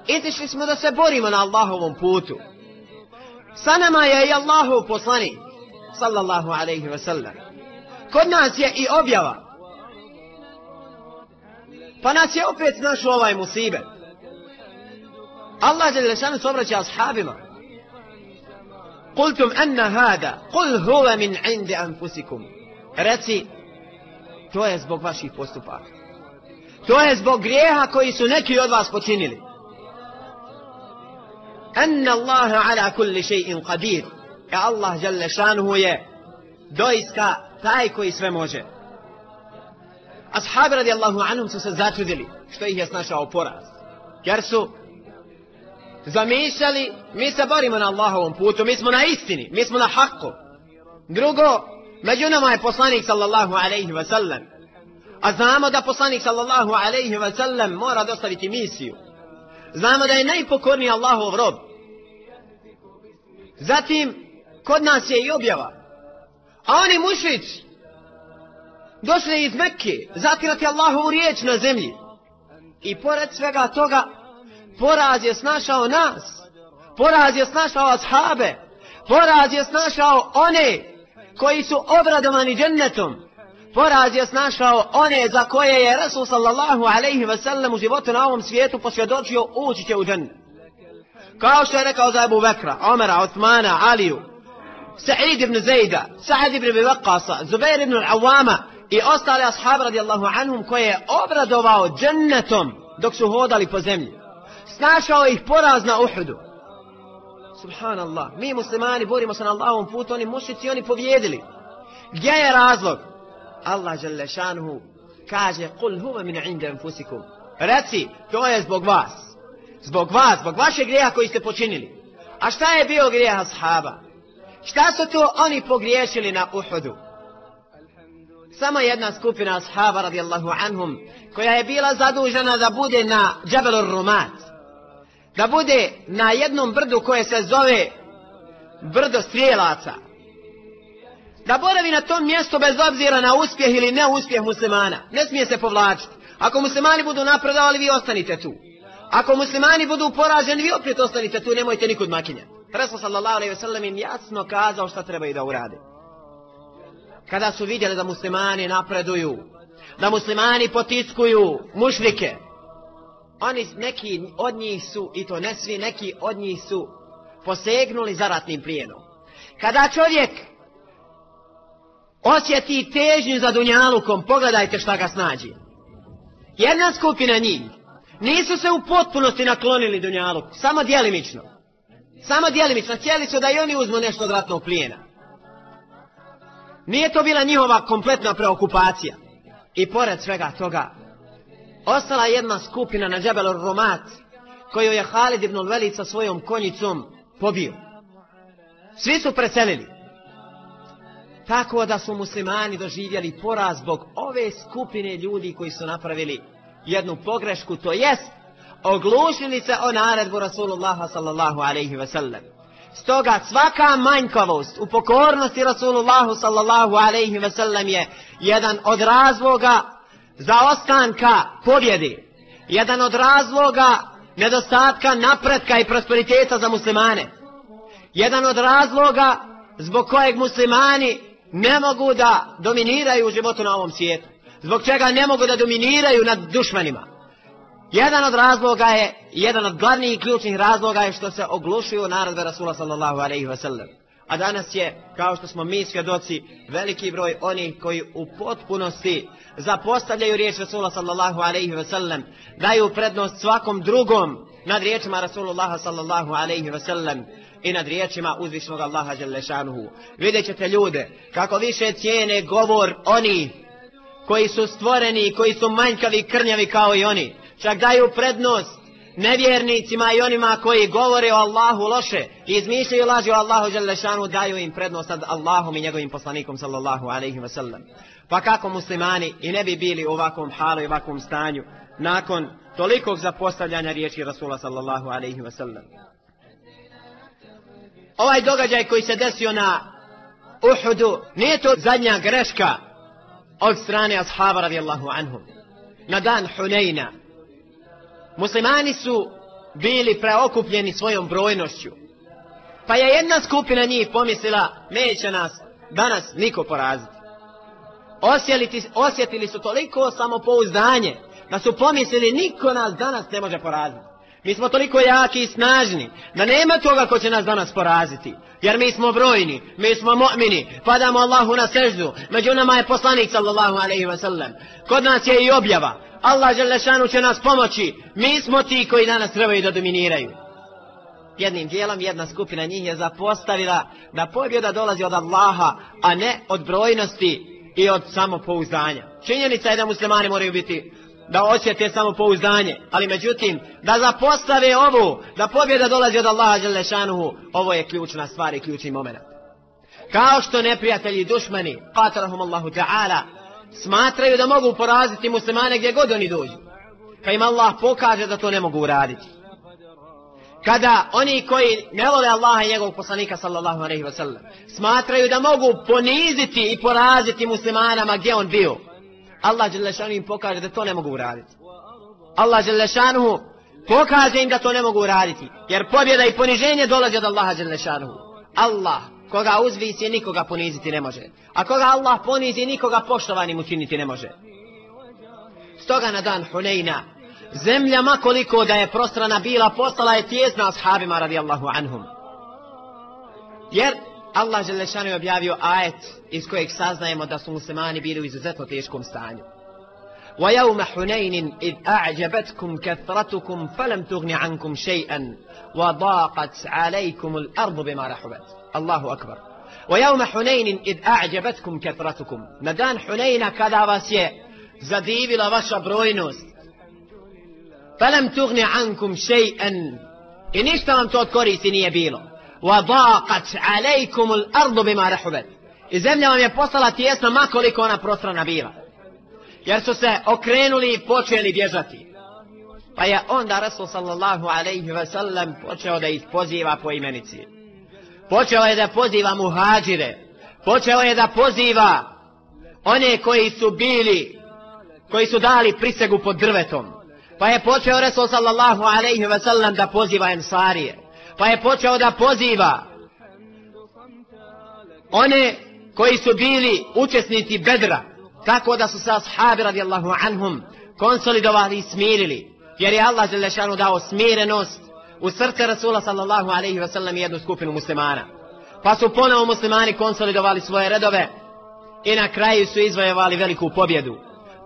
itišli smo da se borimo na Allahovom putu. Sa nama je i Allahov poslanik, sallallahu alaihi wa sallam. Kod nas je i objava. Pa nas je opet našao ovaj musibet. Allah Đelešanu se obraća ashabima. Kultum enna hada, kul huve min indi anfusikum. Reci, to je zbog vaših postupaka. To je zbog grijeha koji su neki od vas počinili. Enna Allaha ala kulli še'in qadir. Ja Allah Đelešanuhu je doiska taj koji sve može. Ashabi radijallahu anhum su se začudili što ih je snašao poraz. Jer su zamišljali, mi se borimo na Allahovom putu, mi smo na istini, mi smo na haku. Drugo, među nama je poslanik sallallahu alaihi wa sallam. A znamo da poslanik sallallahu alaihi wa sallam mora dostaviti misiju. Znamo da je najpokorniji Allahov rob. Zatim, kod nas je i objava. A oni mušlici, došli iz Mekke, zatirati Allahovu riječ na zemlji. I pored svega toga, Poraz je snašao nas. Poraz je snašao ashabe. Poraz je snašao one koji su obradovani džennetom. Poraz je snašao one za koje je Rasul sallallahu alaihi ve sellem u životu na ovom svijetu posvjedočio ući će u džennet. Kao što je rekao za Ebu Bekra, Omera, Osmana, Aliju, Sa'id ibn Zejda, Sa'ad ibn Biwakasa, Zubair ibn Awama i ostale ashab radijallahu anhum koje je obradovao džennetom dok su hodali po zemlji. Snašao ih poraz na Uhudu. Subhanallah, mi muslimani borimo se na Allahovom putu, oni mušici, oni povjedili. Gdje je razlog? Allah žele šanhu kaže, kul huva min inde anfusikum. Reci, to je zbog vas. Zbog vas, zbog vašeg grijeha koji ste počinili. A šta je bio grijeh ashaba? Šta su to oni pogriješili na Uhudu? Samo jedna skupina ashaba radijallahu anhum koja je bila zadužena da bude na Džabelu Rumat. Da bude na jednom brdu koje se zove brdo strijelaca. Da boravi na tom mjestu bez obzira na uspjeh ili neuspjeh muslimana. Ne smije se povlačiti. Ako muslimani budu napredovali, vi ostanite tu. Ako muslimani budu poraženi, vi opet ostanite tu, nemojte nikud makinjati. Resul sallallahu alaihi ve sellem im jasno kazao šta trebaju da urade. Kada su vidjeli da muslimani napreduju, da muslimani potiskuju mušrike, oni neki od njih su, i to ne svi, neki od njih su posegnuli za ratnim plijenom. Kada čovjek osjeti težnju za dunjalukom, pogledajte šta ga snađi. Jedna skupina njih nisu se u potpunosti naklonili dunjaluku, samo djelimično. Samo djelimično, htjeli su da i oni uzmu nešto od ratnog plijena. Nije to bila njihova kompletna preokupacija. I pored svega toga, ostala jedna skupina na Džebel Romat, koju je Halid ibn Velid sa svojom konjicom pobio. Svi su preselili. Tako da su muslimani doživjeli poraz zbog ove skupine ljudi koji su napravili jednu pogrešku, to jest oglušili se o naredbu Rasulullaha sallallahu alaihi ve sellem. Stoga svaka manjkavost u pokornosti Rasulullahu sallallahu alaihi ve sellem je jedan od razloga za ostanka pobjede. Jedan od razloga nedostatka napretka i prosperiteta za muslimane. Jedan od razloga zbog kojeg muslimani ne mogu da dominiraju u životu na ovom svijetu. Zbog čega ne mogu da dominiraju nad dušmanima. Jedan od razloga je, jedan od glavnijih ključnih razloga je što se oglušuju naredbe Rasula sallallahu alaihi wa sallam. A danas je, kao što smo mi svjedoci, veliki broj onih koji u potpunosti zapostavljaju riječ Rasula sallallahu alaihi wa sallam, daju prednost svakom drugom nad riječima Rasulullaha sallallahu alaihi wa sallam i nad riječima uzvišnog Allaha Đelešanuhu. Vidjet ćete ljude kako više cijene govor oni koji su stvoreni koji su manjkavi krnjavi kao i oni. Čak daju prednost nevjernicima i onima koji govore o Allahu loše i izmišljaju laži o Allahu Đelešanu daju im prednost nad Allahom i njegovim poslanikom sallallahu alaihi wa sallam. Pa kako muslimani i ne bi bili u ovakvom halu i ovakvom stanju nakon tolikog zapostavljanja riječi Rasula sallallahu alaihi wa sallam. Ovaj događaj koji se desio na Uhudu nije to zadnja greška od strane ashaba radijallahu anhum. Na dan muslimani su bili preokupljeni svojom brojnošću. Pa je jedna skupina njih pomislila, neće nas danas niko poraziti. Osjetili, osjetili su toliko samopouzdanje, da su pomislili, niko nas danas ne može poraziti. Mi smo toliko jaki i snažni, da nema toga ko će nas danas poraziti. Jer mi smo brojni, mi smo mu'mini, padamo Allahu na seždu, među nama je poslanik sallallahu alaihi wa sallam. Kod nas je i objava, Allah Želešanu će nas pomoći. Mi smo ti koji danas trebaju da dominiraju. Jednim dijelom jedna skupina njih je zapostavila da pobjeda dolazi od Allaha, a ne od brojnosti i od samopouzdanja. Činjenica je da muslimani moraju biti da osjete samopouzdanje, ali međutim, da zapostave ovu, da pobjeda dolazi od Allaha Želešanuhu, ovo je ključna stvar i ključni moment. Kao što neprijatelji i dušmani, qatarahum Allahu ta'ala, smatraju da mogu poraziti muslimane gdje god oni dođu. Pa im Allah pokaže da to ne mogu uraditi. Kada oni koji ne vole Allaha i njegovog poslanika sallallahu alaihi wasallam smatraju da mogu poniziti i poraziti muslimanama gdje on bio. Allah Đelešanu im pokaže da to ne mogu uraditi. Allah Đelešanu pokaže im da to ne mogu uraditi. Jer pobjeda i poniženje dolazi od Allaha Đelešanu. Allah koga uzvisi nikoga poniziti ne može. A koga Allah ponizi nikoga poštovanim učiniti ne može. Stoga na dan Huneyna Zemlja makoliko da je prostrana bila, postala je tjesna ashabima radijallahu anhum. Jer Allah Želešanu je objavio ajet iz kojeg saznajemo da su muslimani bili u izuzetno teškom stanju. ويوم حنين إذ أعجبتكم كثرتكم فلم تغن عنكم شيئا وضاقت عليكم الأرض بما رحبت Allahu akbar. O jaume id a'đebetkum ketratukum. Na dan Huneina kada vas je zadivila brojnost. Felem tugne ankum še'en. I ništa vam to bilo. Wa daqat alejkum al-ardu bima rahubet. I zemlja vam je postala tijesna makoliko ona prostrana bila. Jer se okrenuli i počeli bježati. Pa je onda Rasul sallallahu alaihi ve sellem počeo da ih po imenici. Počeo je da poziva muhađire. Počeo je da poziva one koji su bili, koji su dali prisegu pod drvetom. Pa je počeo Rasul sallallahu alaihi ve sellem da poziva ensarije. Pa je počeo da poziva one koji su bili učesnici bedra. Tako da su se ashabi radijallahu anhum konsolidovali i smirili. Jer je Allah dao smirenost u srce Rasula sallallahu alaihi ve sellem jednu skupinu muslimana. Pa su ponovo muslimani konsolidovali svoje redove i na kraju su izvojevali veliku pobjedu.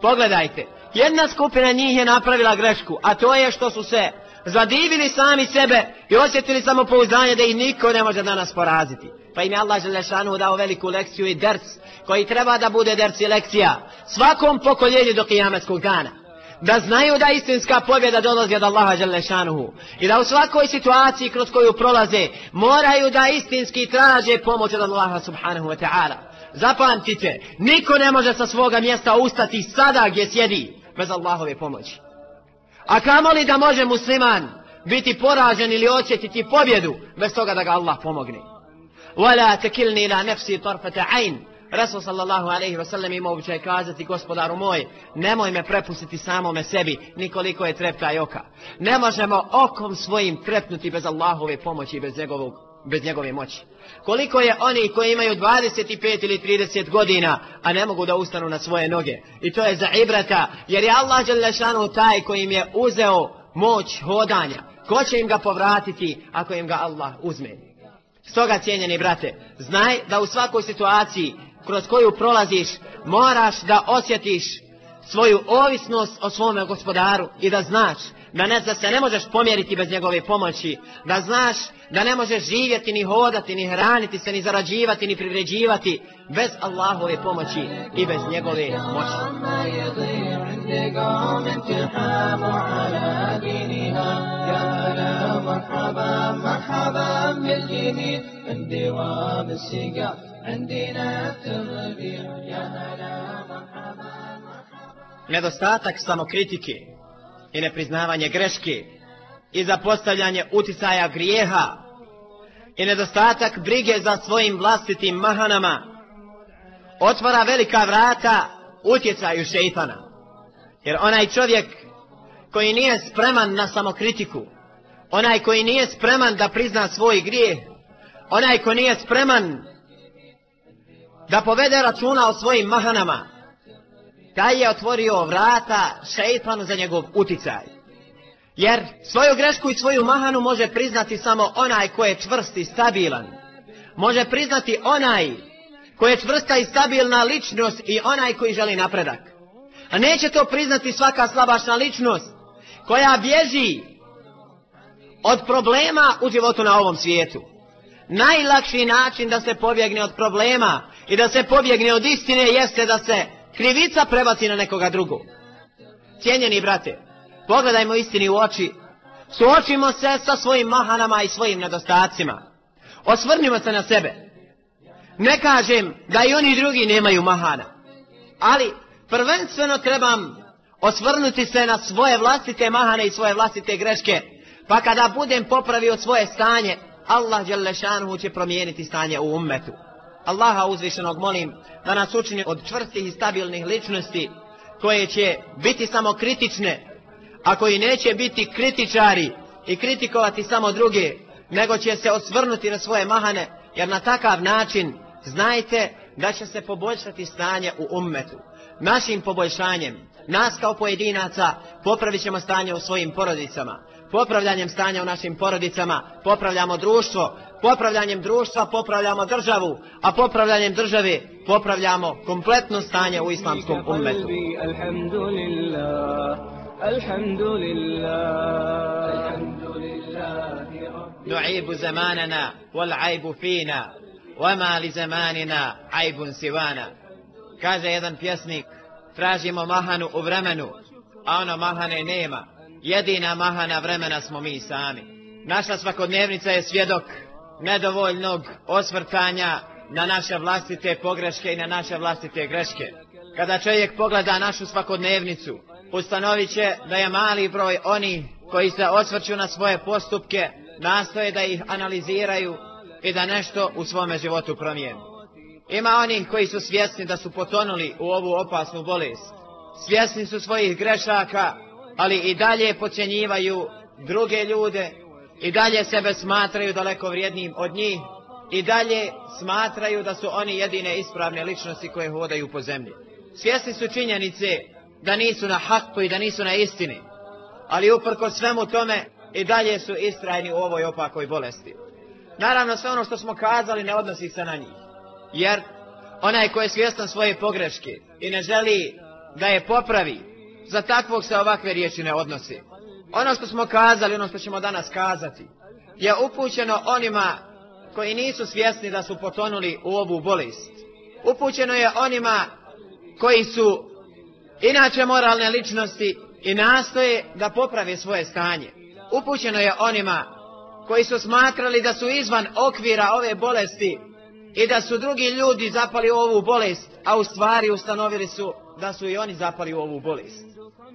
Pogledajte, jedna skupina njih je napravila grešku, a to je što su se zadivili sami sebe i osjetili samopouzdanje da ih niko ne može danas poraziti. Pa im je Allah Želešanu dao veliku lekciju i derc koji treba da bude derc i lekcija svakom pokoljenju do kijametskog dana. Da znaju da istinska pobjeda dolazi od Allaha Želešanuhu i da u svakoj situaciji kroz koju prolaze moraju da istinski traže pomoć od Allaha Subhanahu wa ta'ala. Zapamtite, niko ne može sa svoga mjesta ustati sada gdje sjedi bez Allahove pomoći. A kamoli da može musliman biti poražen ili osjetiti pobjedu bez toga da ga Allah pomogne. Wala tekilni ila nefsi torfata ain. Rasul sallallahu alaihi wasallam ima običaj kazati gospodaru moj, nemoj me prepustiti samome sebi, nikoliko je treptaj oka. Ne možemo okom svojim trepnuti bez Allahove pomoći i bez, njegovog, bez njegove moći. Koliko je oni koji imaju 25 ili 30 godina, a ne mogu da ustanu na svoje noge. I to je za ibrata, jer je Allah Đalešanu taj koji im je uzeo moć hodanja. Ko će im ga povratiti ako im ga Allah uzme? Stoga, cijenjeni brate, znaj da u svakoj situaciji kroz koju prolaziš, moraš da osjetiš svoju ovisnost o svome gospodaru i da znaš da, ne, da se ne možeš pomjeriti bez njegove pomoći, da znaš da ne možeš živjeti, ni hodati, ni hraniti se, ni zarađivati, ni privređivati bez Allahove pomoći i bez njegove moći. Nedostatak samokritike i nepriznavanje greške i zapostavljanje uticaja grijeha i nedostatak brige za svojim vlastitim mahanama otvara velika vrata utjecaju šeitana. Jer onaj čovjek koji nije spreman na samokritiku, onaj koji nije spreman da prizna svoj grijeh, onaj koji nije spreman da povede računa o svojim mahanama, taj je otvorio vrata šeitanu za njegov uticaj. Jer svoju grešku i svoju mahanu može priznati samo onaj ko je čvrst i stabilan. Može priznati onaj ko je čvrsta i stabilna ličnost i onaj koji želi napredak. A neće to priznati svaka slabašna ličnost koja bježi od problema u životu na ovom svijetu. Najlakši način da se pobjegne od problema i da se pobjegne od istine jeste da se krivica prebaci na nekoga drugog. Cijenjeni brate, pogledajmo istini u oči, suočimo se sa svojim mahanama i svojim nedostacima. Osvrnimo se na sebe. Ne kažem da i oni drugi nemaju mahana, ali prvenstveno trebam osvrnuti se na svoje vlastite mahane i svoje vlastite greške, pa kada budem popravio svoje stanje, Allah Đelešanuhu će promijeniti stanje u ummetu. Allaha uzvišenog molim da nas učini od čvrstih i stabilnih ličnosti koje će biti samo kritične, a koji neće biti kritičari i kritikovati samo druge, nego će se osvrnuti na svoje mahane, jer na takav način znajte da će se poboljšati stanje u ummetu Našim poboljšanjem, nas kao pojedinaca, popravit ćemo stanje u svojim porodicama. Popravljanjem stanja u našim porodicama popravljamo društvo, popravljanjem društva popravljamo državu, a popravljanjem države popravljamo kompletno stanje u islamskom ummetu. قلبي الحمد لله الحمد لله الحمد لله رب نعيب زماننا والعيب فينا وما لزماننا عيب سوانا Kaže jedan pjesnik, tražimo mahanu u vremenu, a ono mahane nema. Jedina mahana vremena smo mi sami. Naša svakodnevnica je svjedok nedovoljnog osvrtanja na naše vlastite pogreške i na naše vlastite greške. Kada čovjek pogleda našu svakodnevnicu, ustanovit će da je mali broj oni koji se osvrću na svoje postupke, nastoje da ih analiziraju i da nešto u svome životu promijenu. Ima onih koji su svjesni da su potonuli u ovu opasnu bolest. Svjesni su svojih grešaka, ali i dalje pocjenjivaju druge ljude, i dalje sebe smatraju daleko vrijednijim od njih, i dalje smatraju da su oni jedine ispravne ličnosti koje hodaju po zemlji. Svjesni su činjenice da nisu na hakku i da nisu na istini, ali uprko svemu tome i dalje su istrajni u ovoj opakoj bolesti. Naravno sve ono što smo kazali ne odnosi se na njih. Jer onaj ko je svjestan svoje pogreške i ne želi da je popravi, za takvog se ovakve riječi ne odnosi. Ono što smo kazali, ono što ćemo danas kazati, je upućeno onima koji nisu svjesni da su potonuli u ovu bolest. Upućeno je onima koji su inače moralne ličnosti i nastoje da poprave svoje stanje. Upućeno je onima koji su smatrali da su izvan okvira ove bolesti i da su drugi ljudi zapali u ovu bolest, a u stvari ustanovili su da su i oni zapali u ovu bolest.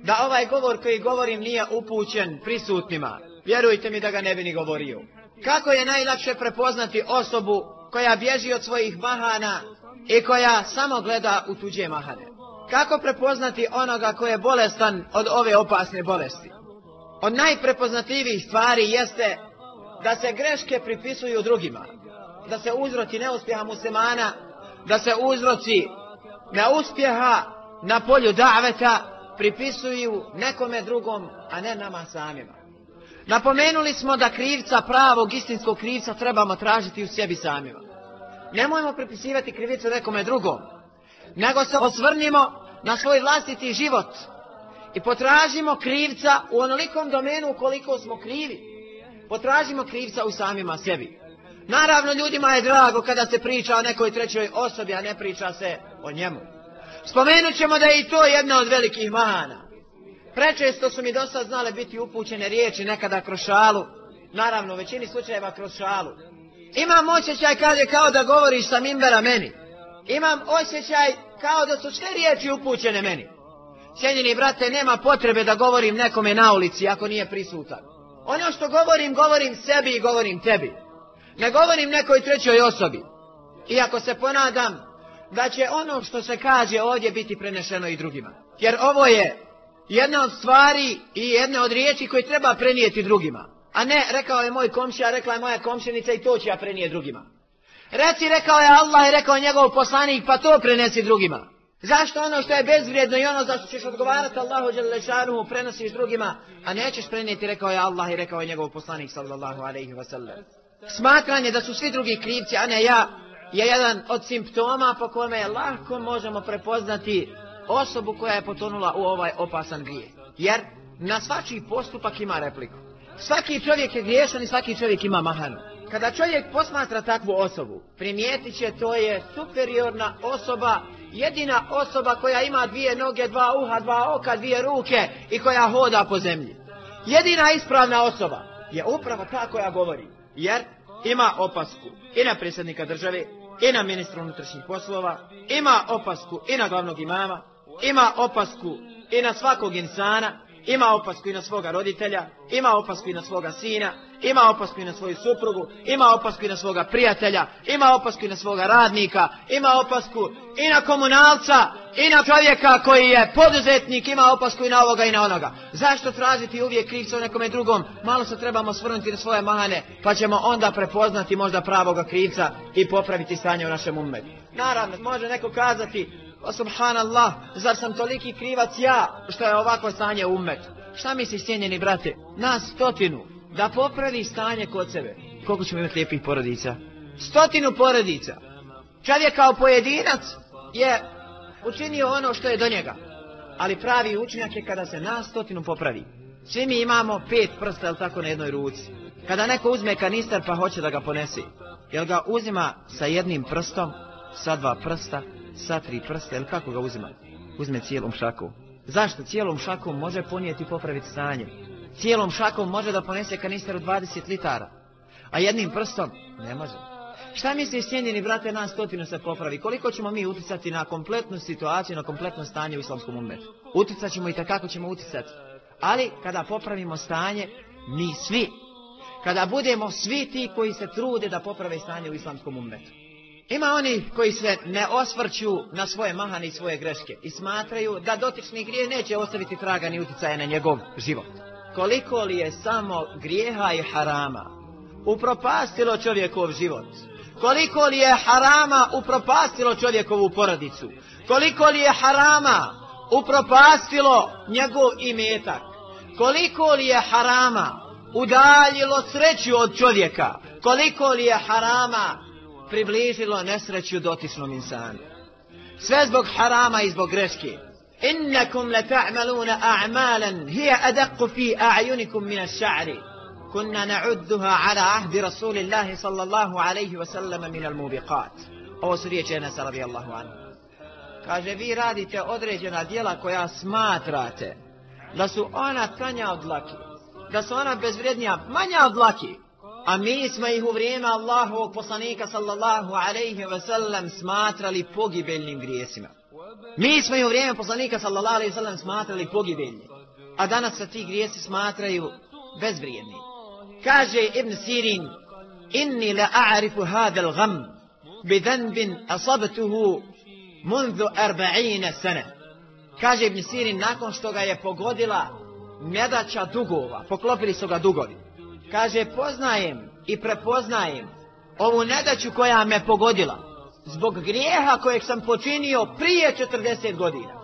Da ovaj govor koji govorim nije upućen prisutnima, vjerujte mi da ga ne bi ni govorio. Kako je najlakše prepoznati osobu koja bježi od svojih mahana i koja samo gleda u tuđe mahane? Kako prepoznati onoga ko je bolestan od ove opasne bolesti? Od najprepoznatljivijih stvari jeste da se greške pripisuju drugima, da se uzroci neuspjeha muslimana, da se uzroci neuspjeha na polju daveta pripisuju nekome drugom, a ne nama samima. Napomenuli smo da krivca, pravog istinskog krivca trebamo tražiti u sebi samima. Nemojmo pripisivati krivicu nekome drugom, nego se osvrnimo na svoj vlastiti život i potražimo krivca u onolikom domenu koliko smo krivi. Potražimo krivca u samima sebi. Naravno, ljudima je drago kada se priča o nekoj trećoj osobi, a ne priča se o njemu. Spomenut ćemo da je i to jedna od velikih mahana. Prečesto su mi dosta znale biti upućene riječi nekada kroz šalu, naravno u većini slučajeva kroz šalu. Imam osjećaj kaže kao da govoriš sa mimbera meni. Imam osjećaj kao da su sve riječi upućene meni. Cijenjeni brate, nema potrebe da govorim nekome na ulici ako nije prisutan. Ono što govorim, govorim sebi i govorim tebi. Ne govorim nekoj trećoj osobi. Iako se ponadam da će ono što se kaže ovdje biti prenešeno i drugima. Jer ovo je jedna od stvari i jedna od riječi koje treba prenijeti drugima. A ne, rekao je moj komšija, rekla je moja komšenica i to će ja prenijeti drugima. Reci, rekao je Allah i rekao je njegov poslanik, pa to prenesi drugima. Zašto ono što je bezvrijedno i ono za što ćeš odgovarati Allahu Đelešanuhu prenosiš drugima, a nećeš prenijeti, rekao je Allah i rekao je njegov poslanik sallallahu alaihi wa sallam. Smatranje da su svi drugi krivci, a ne ja, je jedan od simptoma po kome lako možemo prepoznati osobu koja je potonula u ovaj opasan grijeh. Jer na svačiji postupak ima repliku. Svaki čovjek je griješan i svaki čovjek ima mahanu. Kada čovjek posmatra takvu osobu, primijetit će to je superiorna osoba, jedina osoba koja ima dvije noge, dva uha, dva oka, dvije ruke i koja hoda po zemlji. Jedina ispravna osoba je upravo ta koja govori. Jer ima opasku i na predsjednika države, i na ministra unutrašnjih poslova, ima opasku i na glavnog imama, ima opasku i na svakog insana, ima opasku i na svoga roditelja, ima opasku i na svoga sina, ima opasku i na svoju suprugu, ima opasku i na svoga prijatelja, ima opasku i na svoga radnika, ima opasku i na komunalca, i na čovjeka koji je poduzetnik, ima opasku i na ovoga i na onoga. Zašto tražiti uvijek krivca u nekome drugom? Malo se trebamo svrnuti na svoje mahane, pa ćemo onda prepoznati možda pravoga krivca i popraviti stanje u našem umetu. Naravno, može neko kazati, subhanallah, zar sam toliki krivac ja, što je ovako stanje u umetu? Šta misliš, cijenjeni brate? Nas stotinu, da popravi stanje kod sebe. Koliko ćemo imati lijepih porodica? Stotinu porodica. Čovjek kao pojedinac je učinio ono što je do njega. Ali pravi učinjak je kada se nas stotinu popravi. Svi mi imamo pet prsta, jel tako, na jednoj ruci. Kada neko uzme kanister pa hoće da ga ponese, jel ga uzima sa jednim prstom, sa dva prsta, sa tri prsta, jel kako ga uzima? Uzme cijelom šakom. Zašto? Cijelom šakom može ponijeti i popraviti stanje. Cijelom šakom može da ponese kanister od 20 litara. A jednim prstom ne može. Šta misliš, cijenjeni brate, nas stotinu se popravi? Koliko ćemo mi uticati na kompletnu situaciju, na kompletno stanje u islamskom umetu? Uticat ćemo i kako ćemo uticati. Ali, kada popravimo stanje, mi svi, kada budemo svi ti koji se trude da poprave stanje u islamskom umetu. Ima oni koji se ne osvrću na svoje mahane i svoje greške i smatraju da dotični grije neće ostaviti traga ni utjecaje na njegov život. Koliko li je samo grijeha i harama upropastilo čovjekov život? Koliko li je harama upropastilo čovjekovu porodicu? Koliko li je harama upropastilo njegov imetak? Koliko li je harama udaljilo sreću od čovjeka? Koliko li je harama približilo nesreću dotičnom insanu? Sve zbog harama i zbog greške. Innakum la ta'maluna a'malan hiya adaqqu fi a'yunikum min ash-sha'ri. Kunna na'udduha ala ahdi Rasulillahi sallallahu alayhi wa sallam min al-mubiqat. Ovo su riječi Enesa radijallahu anhu. Kaže, vi radite određena djela koja smatrate da su ona tanja od laki, da su ona bezvrednija, manja od laki, a mi smo ih u vrijeme Allahovog poslanika sallallahu alaihi ve sellem smatrali pogibeljnim grijesima. Mi smo ih u vrijeme poslanika sallallahu alaihi ve sellem smatrali pogibeljnim, a danas se ti grijesi smatraju bezvrijedni. Kaže Ibn Sirin, inni la a'rifu hadal gam, bidanbin asabtuhu munzu arba'ine sene. Kaže Ibn Sirin, nakon što ga je pogodila nedaća dugova, poklopili su ga dugovi. Kaže, poznajem i prepoznajem ovu nedaću koja me pogodila zbog grijeha kojeg sam počinio prije 40 godina.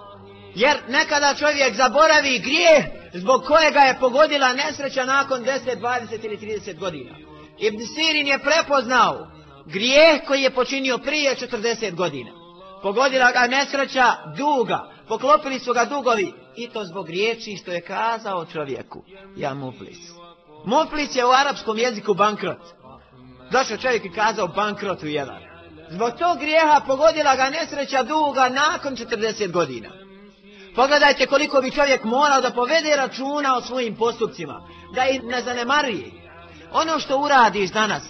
Jer nekada čovjek zaboravi grijeh zbog kojega je pogodila nesreća nakon 10, 20 ili 30 godina. Ibn Sirin je prepoznao grijeh koji je počinio prije 40 godina. Pogodila ga nesreća duga, poklopili su ga dugovi i to zbog riječi što je kazao čovjeku. Ja muflis. Muflis je u arapskom jeziku bankrot. Došao čovjek i kazao bankrot u jedan. Zbog tog grijeha pogodila ga nesreća duga nakon 40 godina. Pogledajte koliko bi čovjek morao da povede računa o svojim postupcima, da ih ne zanemarije. Ono što uradiš danas,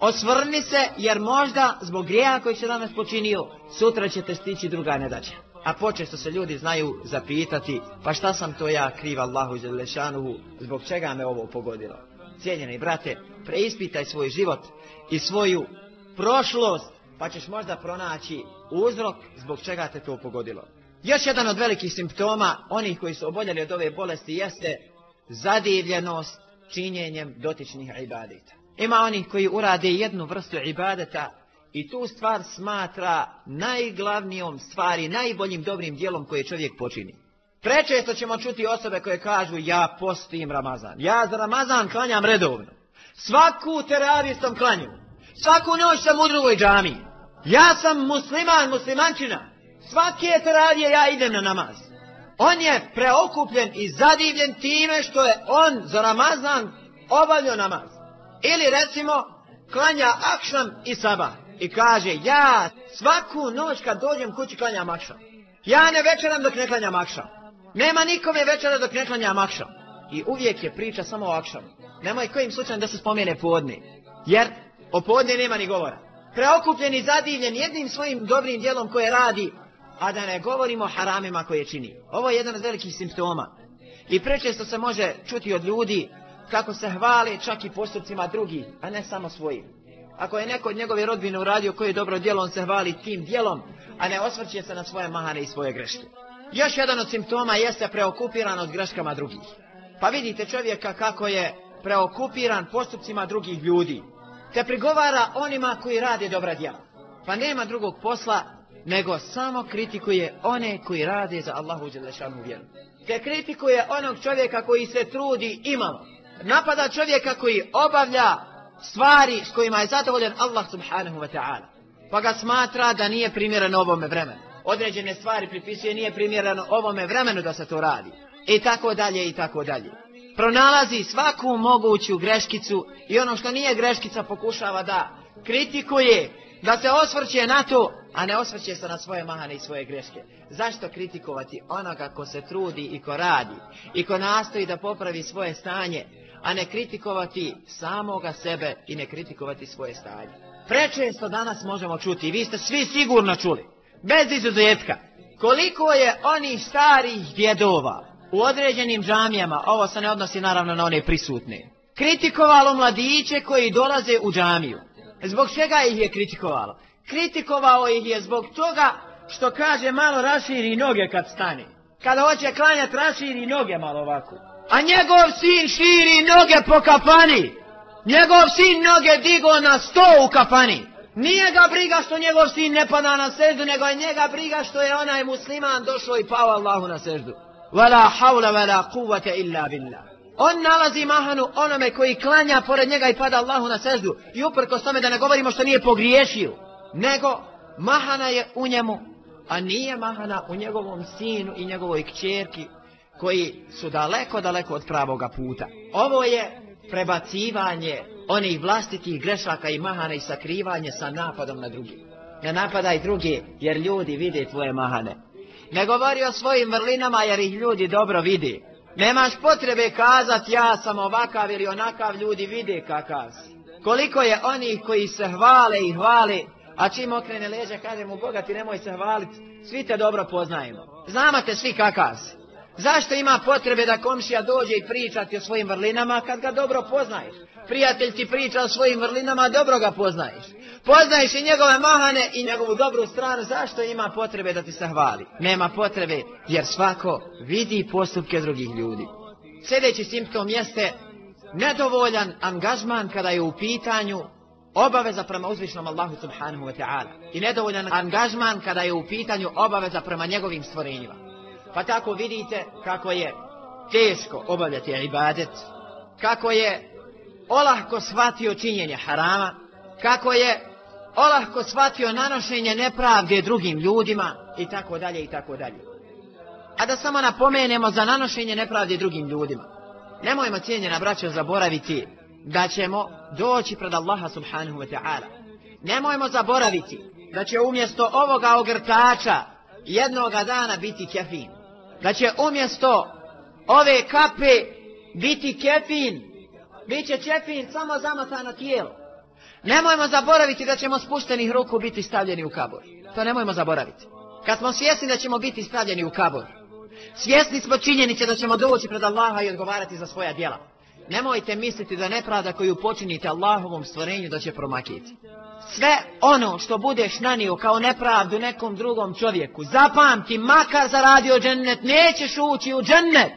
osvrni se jer možda zbog grijeha koji se danas počinio, sutra će te stići druga nedaća. A počesto se ljudi znaju zapitati, pa šta sam to ja kriv Allahu Želešanuhu, zbog čega me ovo pogodilo? Cijenjeni brate, preispitaj svoj život i svoju prošlost, pa ćeš možda pronaći uzrok zbog čega te to pogodilo. Još jedan od velikih simptoma onih koji su oboljeli od ove bolesti jeste zadivljenost činjenjem dotičnih ibadeta. Ima onih koji urade jednu vrstu ibadeta i tu stvar smatra najglavnijom stvari, najboljim dobrim dijelom koje čovjek počini. Prečesto ćemo čuti osobe koje kažu ja postim Ramazan. Ja za Ramazan klanjam redovno. Svaku teraviju sam klanju. Svaku noć sam u drugoj džami. Ja sam musliman, muslimančina. Svake teravije ja idem na namaz. On je preokupljen i zadivljen time što je on za Ramazan obavljao namaz. Ili recimo klanja akšam i sabah i kaže ja svaku noć kad dođem kući klanjam akšam. Ja ne večeram dok ne klanjam akšam. Nema nikome večera dok ne klanjam akšam. I uvijek je priča samo o akšamu. Nemoj kojim slučajem da se spomene podne. Jer o podne nema ni govora. Preokupljen i zadivljen jednim svojim dobrim dijelom koje radi, a da ne govorimo o haramima koje čini. Ovo je jedan od velikih simptoma. I prečesto se može čuti od ljudi kako se hvale čak i postupcima drugih, a ne samo svojim. Ako je neko od njegove rodbine uradio koje dobro djelo, on se hvali tim djelom, a ne osvrće se na svoje mahane i svoje greške. Još jedan od simptoma jeste preokupiranost greškama drugih. Pa vidite čovjeka kako je preokupiran postupcima drugih ljudi, te prigovara onima koji rade dobra djela. Pa nema drugog posla nego samo kritikuje one koji rade za Allahu Đelešanu vjeru. Te kritikuje onog čovjeka koji se trudi imamo. Napada čovjeka koji obavlja stvari s kojima je zadovoljen Allah subhanahu wa ta'ala. Pa ga smatra da nije primjereno ovome vremenu. Određene stvari pripisuje nije primjereno ovome vremenu da se to radi. I tako dalje i tako dalje. Pronalazi svaku moguću greškicu i ono što nije greškica pokušava da kritikuje, da se osvrće na to, a ne osvrće se na svoje mahane i svoje greške. Zašto kritikovati onoga ko se trudi i ko radi i ko nastoji da popravi svoje stanje, a ne kritikovati samoga sebe i ne kritikovati svoje stanje. Prečesto danas možemo čuti, vi ste svi sigurno čuli, bez izuzetka, koliko je onih starih djedova u određenim džamijama, ovo se ne odnosi naravno na one prisutne, kritikovalo mladiće koji dolaze u džamiju. Zbog čega ih je kritikovalo? Kritikovao ih je zbog toga što kaže malo raširi noge kad stane. Kada hoće klanjat raširi noge malo ovako. A njegov sin širi noge po kafani. Njegov sin noge digo na sto u kafani. Nije ga briga što njegov sin ne pada na seždu, nego je njega briga što je onaj musliman došao i pao Allahu na seždu. Wala hawla wala kuvvete illa billah. On nalazi mahanu onome koji klanja pored njega i pada Allahu na seždu. I uprko tome da ne govorimo što nije pogriješio. Nego mahana je u njemu, a nije mahana u njegovom sinu i njegovoj kćerki koji su daleko, daleko od pravoga puta. Ovo je prebacivanje onih vlastitih grešaka i mahana i sakrivanje sa napadom na drugi. Ne napadaj drugi jer ljudi vide tvoje mahane. Ne govori o svojim vrlinama jer ih ljudi dobro vidi. Nemaš potrebe kazati ja sam ovakav ili onakav ljudi vide kakav si. Koliko je onih koji se hvale i hvale, a čim okrene leđa kaže mu Boga ti nemoj se hvaliti, svi te dobro poznajemo. Znamo te svi kakav si. Zašto ima potrebe da komšija dođe i pričati o svojim vrlinama kad ga dobro poznaješ? Prijatelj ti priča o svojim vrlinama, dobro ga poznaješ. Poznaješ i njegove mahane i njegovu dobru stranu, zašto ima potrebe da ti se hvali? Nema potrebe, jer svako vidi postupke drugih ljudi. Sljedeći simptom jeste nedovoljan angažman kada je u pitanju obaveza prema uzvišnom Allahu subhanahu wa ta'ala. I nedovoljan angažman kada je u pitanju obaveza prema njegovim stvorenjima. Pa tako vidite kako je teško obavljati ibadet, kako je olahko shvatio činjenje harama, kako je olahko shvatio nanošenje nepravde drugim ljudima i tako dalje i tako dalje. A da samo napomenemo za nanošenje nepravde drugim ljudima. Nemojmo cijenjena braćo zaboraviti da ćemo doći pred Allaha subhanahu wa ta'ala. Nemojmo zaboraviti da će umjesto ovoga ogrtača jednoga dana biti kefin. Da će umjesto ove kape biti kefin. Biće kefin samo zamotano tijelo. Nemojmo zaboraviti da ćemo spuštenih ruku biti stavljeni u kabor. To nemojmo zaboraviti. Kad smo svjesni da ćemo biti stavljeni u kabor, svjesni smo činjenice da ćemo doći pred Allaha i odgovarati za svoja djela. Nemojte misliti da nepravda koju počinite Allahovom stvorenju da će promakiti. Sve ono što budeš nanio kao nepravdu nekom drugom čovjeku, zapamti, makar zaradio džennet, nećeš ući u džennet.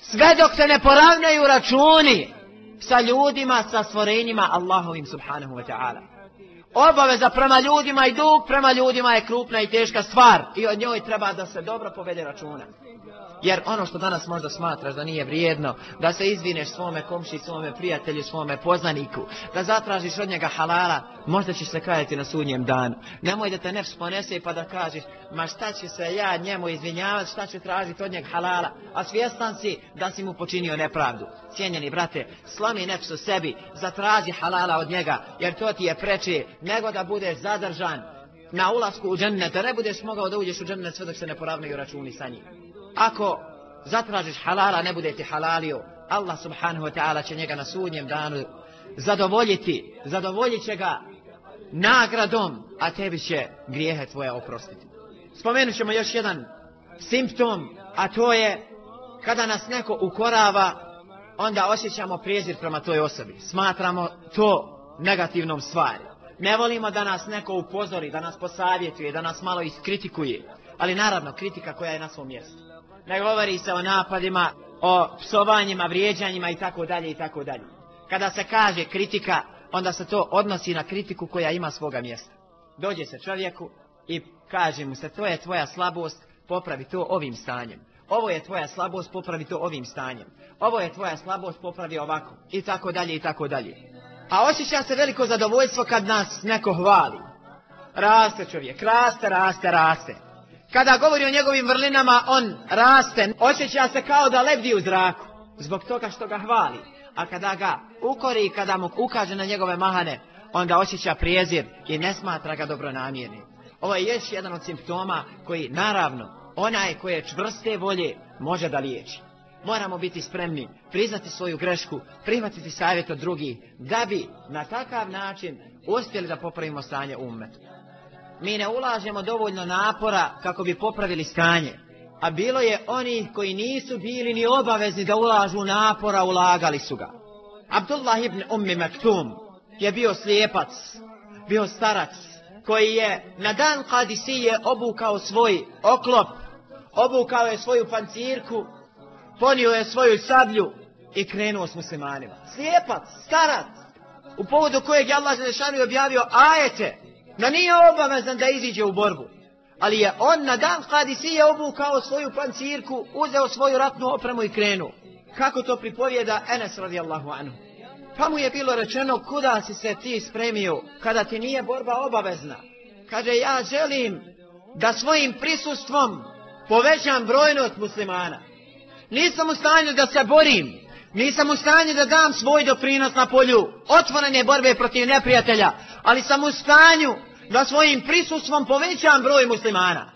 Sve dok se ne poravnaju računi sa ljudima, sa stvorenjima Allahovim subhanahu wa ta'ala. Obaveza prema ljudima i dug prema ljudima je krupna i teška stvar i od njoj treba da se dobro povede računa. Jer ono što danas možda smatraš da nije vrijedno, da se izvineš svome komši, svome prijatelju, svome poznaniku, da zatražiš od njega halala, možda ćeš se kajati na sudnjem danu. Nemoj da te nefs ponese pa da kažeš, ma šta će se ja njemu izvinjavati, šta će tražiti od njega halala, a svjestan si da si mu počinio nepravdu. Cijenjeni brate, slomi nefs u sebi, zatraži halala od njega, jer to ti je preče nego da budeš zadržan na ulasku u džennet, da ne budeš mogao da uđeš u džennet sve dok se ne poravnaju računi sa njim. Ako zatražiš halala, ne bude ti halalio, Allah subhanahu wa ta'ala će njega na sudnjem danu zadovoljiti, zadovoljit će ga nagradom, a tebi će grijehe tvoje oprostiti. Spomenut ćemo još jedan simptom, a to je kada nas neko ukorava, onda osjećamo prijezir prema toj osobi. Smatramo to negativnom stvari. Ne volimo da nas neko upozori, da nas posavjetuje, da nas malo iskritikuje. Ali naravno, kritika koja je na svom mjestu. Ne govori se o napadima, o psovanjima, vrijeđanjima i tako dalje i tako dalje. Kada se kaže kritika, onda se to odnosi na kritiku koja ima svoga mjesta. Dođe se čovjeku i kaže mu se to je tvoja slabost, popravi to ovim stanjem. Ovo je tvoja slabost, popravi to ovim stanjem. Ovo je tvoja slabost, popravi ovako. I tako dalje, i tako dalje. A osjeća se veliko zadovoljstvo kad nas neko hvali. Raste čovjek, raste, raste, raste. Kada govori o njegovim vrlinama, on raste, osjeća se kao da lebdi u zraku. Zbog toga što ga hvali. A kada ga ukori, kada mu ukaže na njegove mahane, onda osjeća prijezir i ne smatra ga dobronamjernim. Ovo je još jedan od simptoma koji, naravno, onaj koji je čvrste volje može da liječi. Moramo biti spremni, priznati svoju grešku, prihvatiti savjet od drugih, da bi na takav način uspjeli da popravimo stanje umetu. Mi ne ulažemo dovoljno napora kako bi popravili stanje, a bilo je onih koji nisu bili ni obavezni da ulažu napora, ulagali su ga. Abdullah ibn Ummi Maktum je bio slijepac, bio starac, koji je na dan Kadisije obukao svoj oklop, obukao je svoju pancirku, ponio je svoju sablju i krenuo s muslimanima. Slijepac, starac, u povodu kojeg je Allah Želešanu objavio ajete, da nije obavezan da iziđe u borbu. Ali je on na dan Kadisije obukao svoju pancirku, uzeo svoju ratnu opremu i krenuo. Kako to pripovijeda Enes radijallahu anhu. Pa mu je bilo rečeno kuda si se ti spremio kada ti nije borba obavezna. Kaže ja želim da svojim prisustvom povećam brojnost muslimana. Nisam u stanju da se borim. Nisam u stanju da dam svoj doprinos na polju otvorene borbe protiv neprijatelja. Ali sam u stanju da svojim prisustvom povećam broj muslimana.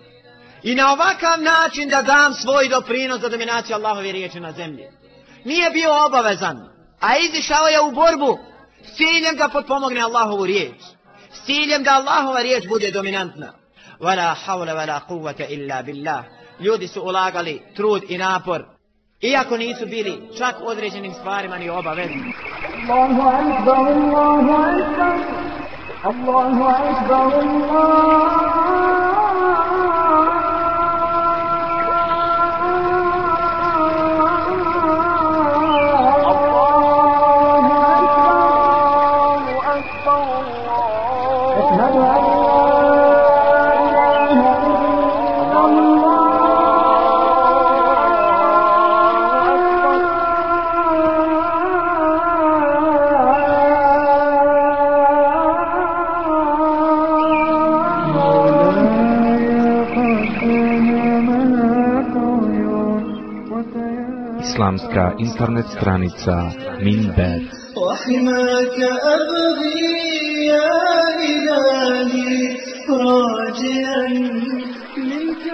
I na ovakav način da dam svoj doprinos za dominaciju Allahove riječi na zemlji. Nije bio obavezan, a izišao je u borbu s ciljem da potpomogne Allahovu riječ. S ciljem da Allahova riječ bude dominantna. Wala hawla wala quvvata illa billah. Ljudi su ulagali trud i napor, iako nisu bili čak određenim stvarima ni obavezni. Allahu Islamska internet stranica Minber وحماك أبغي يا إلهي راجيا منك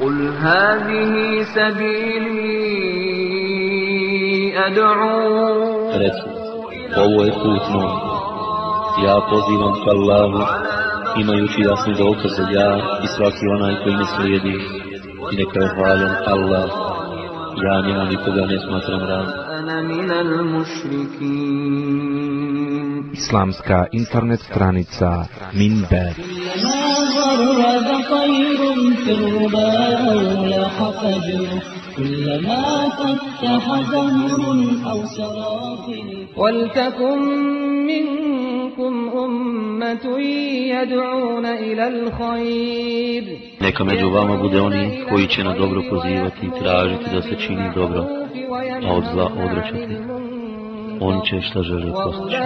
قل هذه سبيلي أدعو Reci, ovo je put moj. Ja pozivam ka Allahu, imajući jasne dokaze ja i svaki onaj koji me slijedi. I neka je hvaljen Allah. Ja njemu nikoga ne smatram ravnim. أنا من المشركين Islamska internet stranica Minber ما غرد خير في الربا أو لاح فجر كلما فتح زهر أو سراقل ولتكن منكم أمة يدعون إلى الخير Neka među vama bude oni koji će na dobro pozivati i tražiti da se čini dobro, a od zla odrećati. Oni će šta žele postići.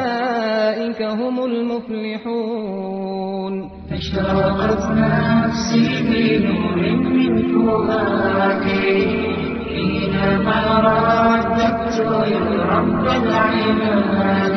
أولئك هم المفلحون اشتاقت نفسي بنور من فؤادي حينما رددت يا رب العباد